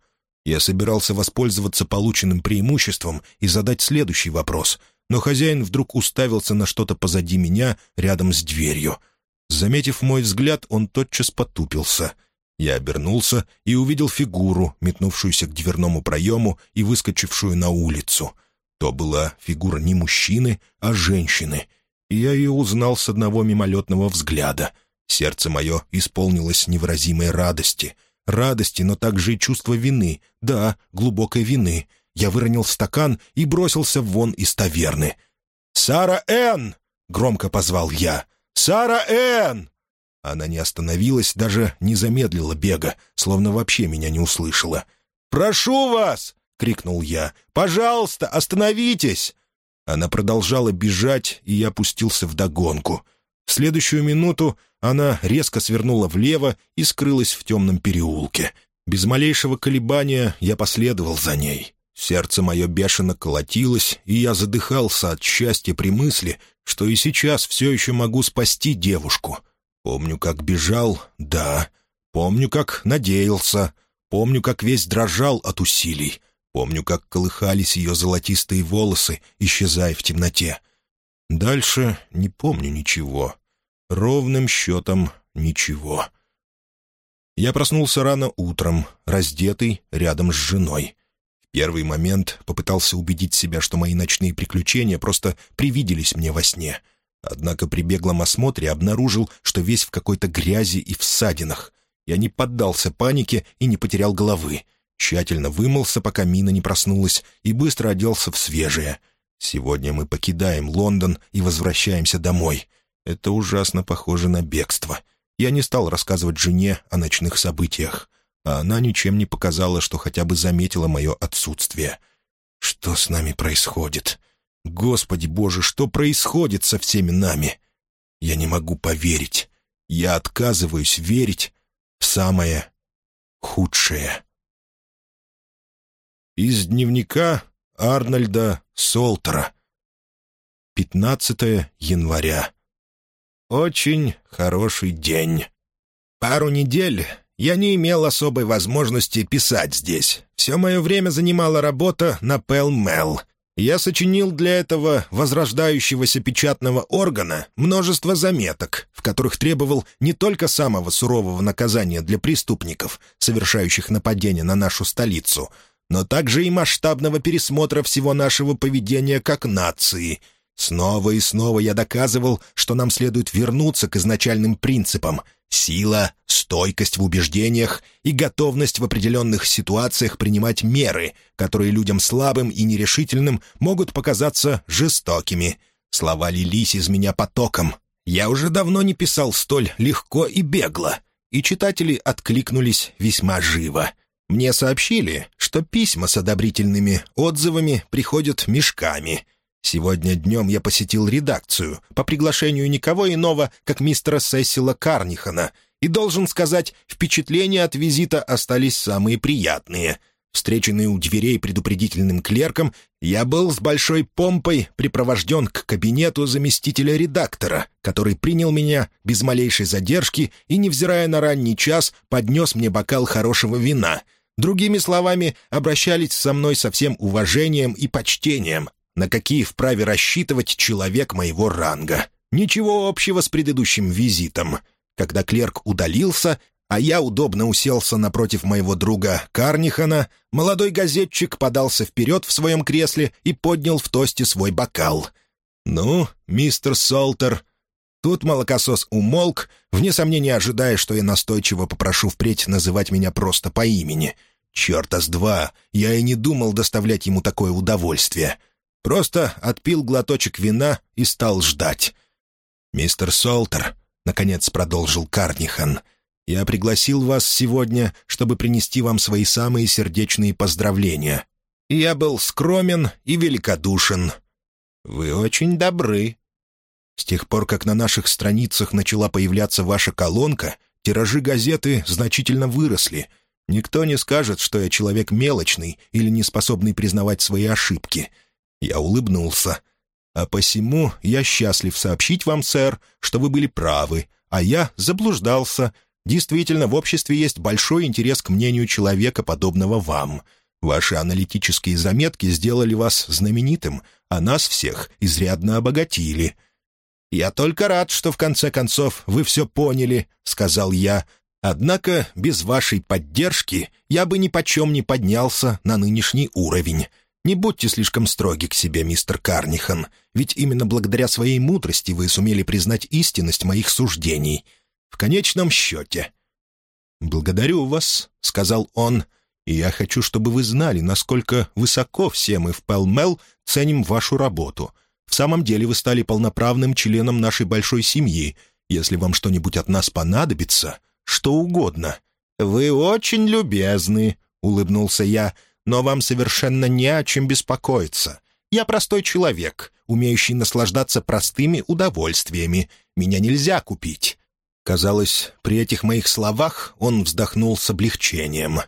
Я собирался воспользоваться полученным преимуществом и задать следующий вопрос, но хозяин вдруг уставился на что-то позади меня, рядом с дверью. Заметив мой взгляд, он тотчас потупился. Я обернулся и увидел фигуру, метнувшуюся к дверному проему и выскочившую на улицу. То была фигура не мужчины, а женщины, и я ее узнал с одного мимолетного взгляда. Сердце мое исполнилось невыразимой радости — радости, но также и чувство вины, да, глубокой вины. Я выронил стакан и бросился вон из таверны. «Сара Энн!» — громко позвал я. «Сара Энн!» Она не остановилась, даже не замедлила бега, словно вообще меня не услышала. «Прошу вас!» — крикнул я. «Пожалуйста, остановитесь!» Она продолжала бежать, и я пустился в догонку. В следующую минуту она резко свернула влево и скрылась в темном переулке. Без малейшего колебания я последовал за ней. Сердце мое бешено колотилось, и я задыхался от счастья при мысли, что и сейчас все еще могу спасти девушку. Помню, как бежал, да. Помню, как надеялся. Помню, как весь дрожал от усилий. Помню, как колыхались ее золотистые волосы, исчезая в темноте. Дальше не помню ничего. Ровным счетом ничего. Я проснулся рано утром, раздетый, рядом с женой. Первый момент попытался убедить себя, что мои ночные приключения просто привиделись мне во сне. Однако при беглом осмотре обнаружил, что весь в какой-то грязи и в ссадинах. Я не поддался панике и не потерял головы. Тщательно вымылся, пока Мина не проснулась, и быстро оделся в свежее. Сегодня мы покидаем Лондон и возвращаемся домой. Это ужасно похоже на бегство. Я не стал рассказывать жене о ночных событиях, а она ничем не показала, что хотя бы заметила мое отсутствие. Что с нами происходит? Господи Боже, что происходит со всеми нами? Я не могу поверить. Я отказываюсь верить в самое худшее. Из дневника Арнольда Солтера. 15 января. Очень хороший день. Пару недель я не имел особой возможности писать здесь. Все мое время занимала работа на Пэл-Мэл. Я сочинил для этого возрождающегося печатного органа множество заметок, в которых требовал не только самого сурового наказания для преступников, совершающих нападение на нашу столицу, но также и масштабного пересмотра всего нашего поведения как нации — Снова и снова я доказывал, что нам следует вернуться к изначальным принципам — сила, стойкость в убеждениях и готовность в определенных ситуациях принимать меры, которые людям слабым и нерешительным могут показаться жестокими. Слова лились из меня потоком. Я уже давно не писал столь легко и бегло, и читатели откликнулись весьма живо. Мне сообщили, что письма с одобрительными отзывами приходят мешками — Сегодня днем я посетил редакцию по приглашению никого иного, как мистера Сесила Карнихана, и, должен сказать, впечатления от визита остались самые приятные. Встреченный у дверей предупредительным клерком, я был с большой помпой припровожден к кабинету заместителя редактора, который принял меня без малейшей задержки и, невзирая на ранний час, поднес мне бокал хорошего вина — Другими словами, обращались со мной со всем уважением и почтением, на какие вправе рассчитывать человек моего ранга. Ничего общего с предыдущим визитом. Когда клерк удалился, а я удобно уселся напротив моего друга Карнихана, молодой газетчик подался вперед в своем кресле и поднял в тосте свой бокал. «Ну, мистер Солтер...» Тут молокосос умолк, вне сомнения ожидая, что я настойчиво попрошу впредь называть меня просто по имени. Черта с два, я и не думал доставлять ему такое удовольствие. Просто отпил глоточек вина и стал ждать. «Мистер Солтер», — наконец продолжил Карнихан, — «я пригласил вас сегодня, чтобы принести вам свои самые сердечные поздравления. Я был скромен и великодушен. Вы очень добры. С тех пор, как на наших страницах начала появляться ваша колонка, тиражи газеты значительно выросли. Никто не скажет, что я человек мелочный или не способный признавать свои ошибки. Я улыбнулся. А посему я счастлив сообщить вам, сэр, что вы были правы, а я заблуждался. Действительно, в обществе есть большой интерес к мнению человека, подобного вам. Ваши аналитические заметки сделали вас знаменитым, а нас всех изрядно обогатили. «Я только рад, что в конце концов вы все поняли», — сказал я. «Однако без вашей поддержки я бы ни почем не поднялся на нынешний уровень. Не будьте слишком строги к себе, мистер Карнихан, ведь именно благодаря своей мудрости вы сумели признать истинность моих суждений. В конечном счете...» «Благодарю вас», — сказал он, — «и я хочу, чтобы вы знали, насколько высоко все мы в Пелмел ценим вашу работу. В самом деле вы стали полноправным членом нашей большой семьи. Если вам что-нибудь от нас понадобится, что угодно». «Вы очень любезны», — улыбнулся я, — но вам совершенно не о чем беспокоиться. Я простой человек, умеющий наслаждаться простыми удовольствиями. Меня нельзя купить». Казалось, при этих моих словах он вздохнул с облегчением.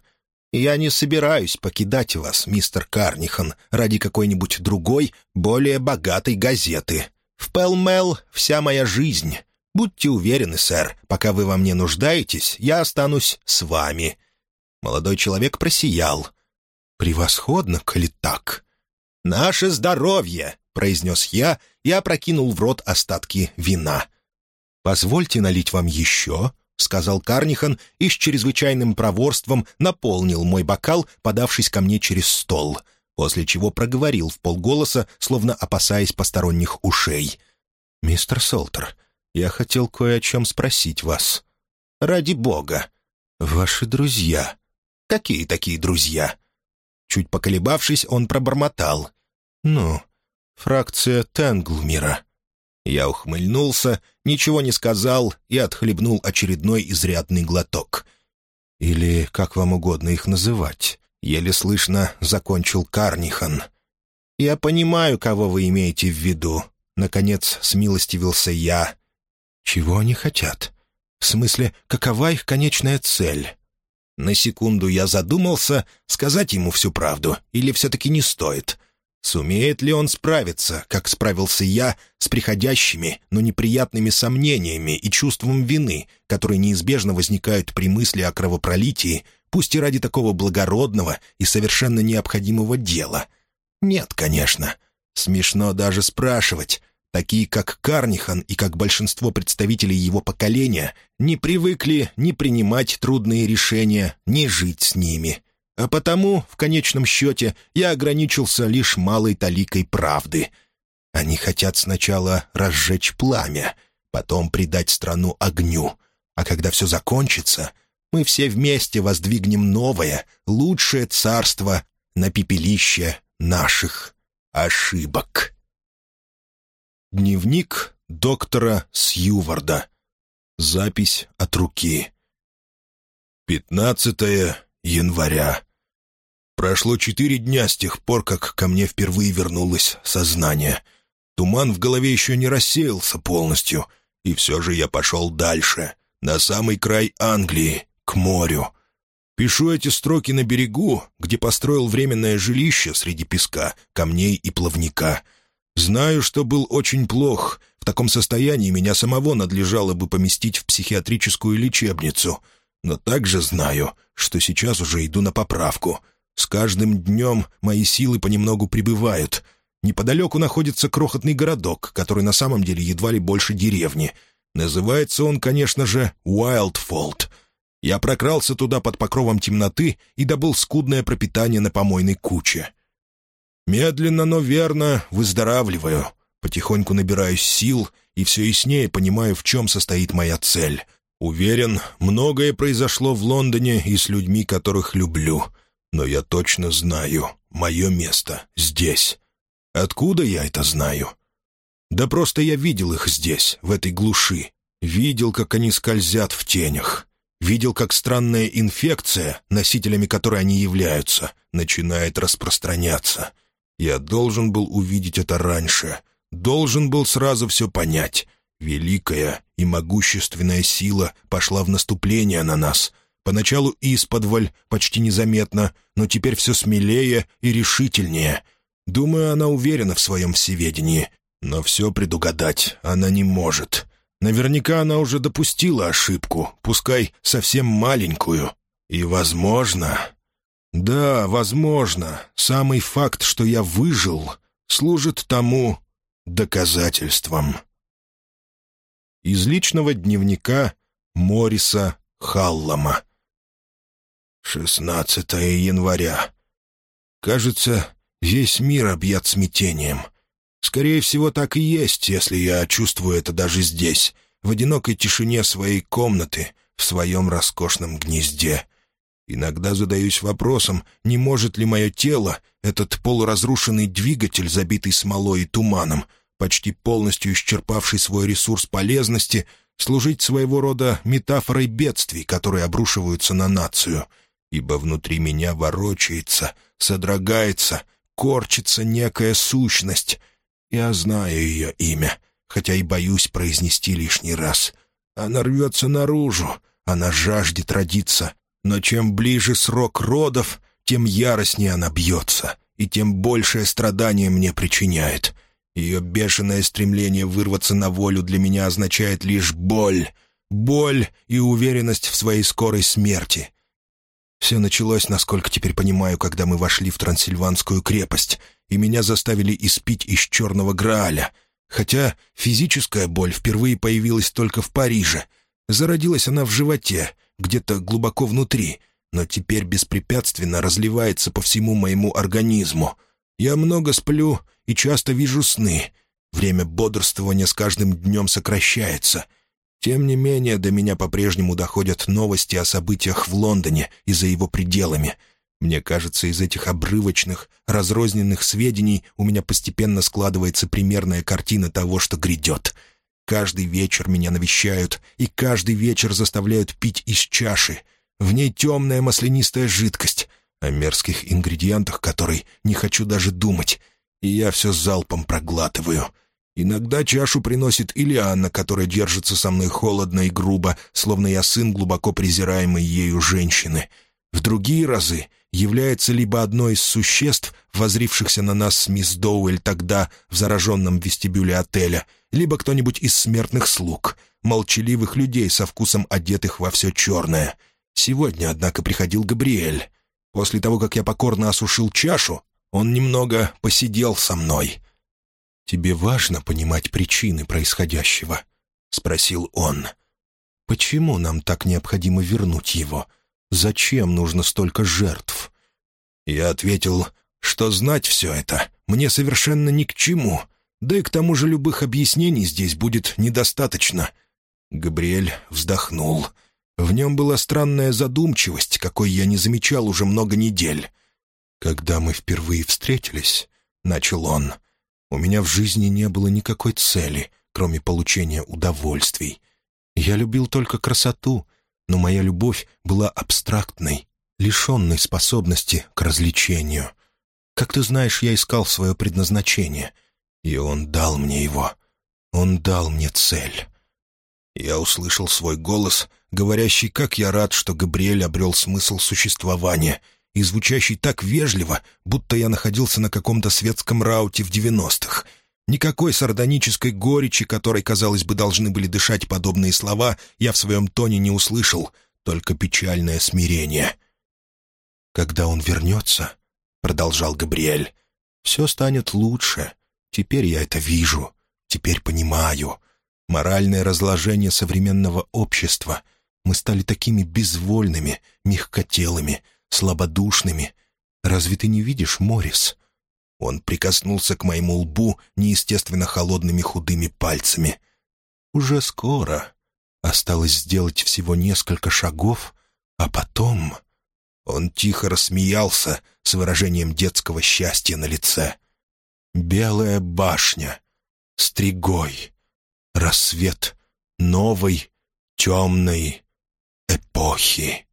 «Я не собираюсь покидать вас, мистер Карнихан, ради какой-нибудь другой, более богатой газеты. В Пелмел вся моя жизнь. Будьте уверены, сэр, пока вы во мне нуждаетесь, я останусь с вами». Молодой человек просиял. «Превосходно, коли так!» «Наше здоровье!» — произнес я и опрокинул в рот остатки вина. «Позвольте налить вам еще?» — сказал Карнихан и с чрезвычайным проворством наполнил мой бокал, подавшись ко мне через стол, после чего проговорил в полголоса, словно опасаясь посторонних ушей. «Мистер Солтер, я хотел кое о чем спросить вас. Ради бога. Ваши друзья. Какие такие друзья?» Чуть поколебавшись, он пробормотал. «Ну, фракция Тенглмира». Я ухмыльнулся, ничего не сказал и отхлебнул очередной изрядный глоток. «Или как вам угодно их называть?» Еле слышно закончил Карнихан. «Я понимаю, кого вы имеете в виду», — наконец смилостивился я. «Чего они хотят? В смысле, какова их конечная цель?» На секунду я задумался, сказать ему всю правду или все-таки не стоит. Сумеет ли он справиться, как справился я, с приходящими, но неприятными сомнениями и чувством вины, которые неизбежно возникают при мысли о кровопролитии, пусть и ради такого благородного и совершенно необходимого дела? Нет, конечно. Смешно даже спрашивать, Такие, как Карнихан и как большинство представителей его поколения, не привыкли ни принимать трудные решения, ни жить с ними. А потому, в конечном счете, я ограничился лишь малой таликой правды. Они хотят сначала разжечь пламя, потом предать страну огню. А когда все закончится, мы все вместе воздвигнем новое, лучшее царство на пепелище наших ошибок». Дневник доктора Сьюварда. Запись от руки. 15 января. Прошло четыре дня с тех пор, как ко мне впервые вернулось сознание. Туман в голове еще не рассеялся полностью, и все же я пошел дальше, на самый край Англии, к морю. Пишу эти строки на берегу, где построил временное жилище среди песка, камней и плавника — Знаю, что был очень плох. В таком состоянии меня самого надлежало бы поместить в психиатрическую лечебницу. Но также знаю, что сейчас уже иду на поправку. С каждым днем мои силы понемногу прибывают. Неподалеку находится крохотный городок, который на самом деле едва ли больше деревни. Называется он, конечно же, Уайлдфолд. Я прокрался туда под покровом темноты и добыл скудное пропитание на помойной куче. Медленно, но верно выздоравливаю. Потихоньку набираюсь сил и все яснее понимаю, в чем состоит моя цель. Уверен, многое произошло в Лондоне и с людьми, которых люблю. Но я точно знаю, мое место здесь. Откуда я это знаю? Да просто я видел их здесь, в этой глуши. Видел, как они скользят в тенях. Видел, как странная инфекция, носителями которой они являются, начинает распространяться. Я должен был увидеть это раньше. Должен был сразу все понять. Великая и могущественная сила пошла в наступление на нас. Поначалу исподволь, почти незаметно, но теперь все смелее и решительнее. Думаю, она уверена в своем всеведении. Но все предугадать она не может. Наверняка она уже допустила ошибку, пускай совсем маленькую. И, возможно... Да, возможно, самый факт, что я выжил, служит тому доказательством. Из личного дневника Мориса Халлама. 16 января. Кажется, весь мир объят смятением. Скорее всего, так и есть, если я чувствую это даже здесь, в одинокой тишине своей комнаты, в своем роскошном гнезде. Иногда задаюсь вопросом, не может ли мое тело, этот полуразрушенный двигатель, забитый смолой и туманом, почти полностью исчерпавший свой ресурс полезности, служить своего рода метафорой бедствий, которые обрушиваются на нацию. Ибо внутри меня ворочается, содрогается, корчится некая сущность. Я знаю ее имя, хотя и боюсь произнести лишний раз. Она рвется наружу, она жаждет родиться, но чем ближе срок родов, тем яростнее она бьется, и тем большее страдание мне причиняет. Ее бешеное стремление вырваться на волю для меня означает лишь боль. Боль и уверенность в своей скорой смерти. Все началось, насколько теперь понимаю, когда мы вошли в Трансильванскую крепость, и меня заставили испить из черного Грааля. Хотя физическая боль впервые появилась только в Париже. Зародилась она в животе, где-то глубоко внутри, но теперь беспрепятственно разливается по всему моему организму. Я много сплю и часто вижу сны. Время бодрствования с каждым днем сокращается. Тем не менее, до меня по-прежнему доходят новости о событиях в Лондоне и за его пределами. Мне кажется, из этих обрывочных, разрозненных сведений у меня постепенно складывается примерная картина того, что грядет. Каждый вечер меня навещают, и каждый вечер заставляют пить из чаши. В ней темная маслянистая жидкость, о мерзких ингредиентах которой не хочу даже думать и я все залпом проглатываю. Иногда чашу приносит Ильяна, которая держится со мной холодно и грубо, словно я сын глубоко презираемой ею женщины. В другие разы является либо одно из существ, возрившихся на нас с мисс Доуэль тогда в зараженном вестибюле отеля, либо кто-нибудь из смертных слуг, молчаливых людей со вкусом одетых во все черное. Сегодня, однако, приходил Габриэль. После того, как я покорно осушил чашу, он немного посидел со мной. «Тебе важно понимать причины происходящего?» — спросил он. «Почему нам так необходимо вернуть его? Зачем нужно столько жертв?» Я ответил, что знать все это мне совершенно ни к чему, да и к тому же любых объяснений здесь будет недостаточно. Габриэль вздохнул. В нем была странная задумчивость, какой я не замечал уже много недель. «Когда мы впервые встретились», — начал он, — «у меня в жизни не было никакой цели, кроме получения удовольствий. Я любил только красоту, но моя любовь была абстрактной, лишенной способности к развлечению. Как ты знаешь, я искал свое предназначение, и он дал мне его. Он дал мне цель». Я услышал свой голос, говорящий, как я рад, что Габриэль обрел смысл существования — и звучащий так вежливо, будто я находился на каком-то светском рауте в девяностых. Никакой сардонической горечи, которой, казалось бы, должны были дышать подобные слова, я в своем тоне не услышал, только печальное смирение. «Когда он вернется», — продолжал Габриэль, — «все станет лучше. Теперь я это вижу, теперь понимаю. Моральное разложение современного общества. Мы стали такими безвольными, мягкотелыми, слабодушными. Разве ты не видишь, Морис? Он прикоснулся к моему лбу неестественно холодными худыми пальцами. «Уже скоро. Осталось сделать всего несколько шагов, а потом...» Он тихо рассмеялся с выражением детского счастья на лице. «Белая башня. Стригой. Рассвет новой, темной эпохи.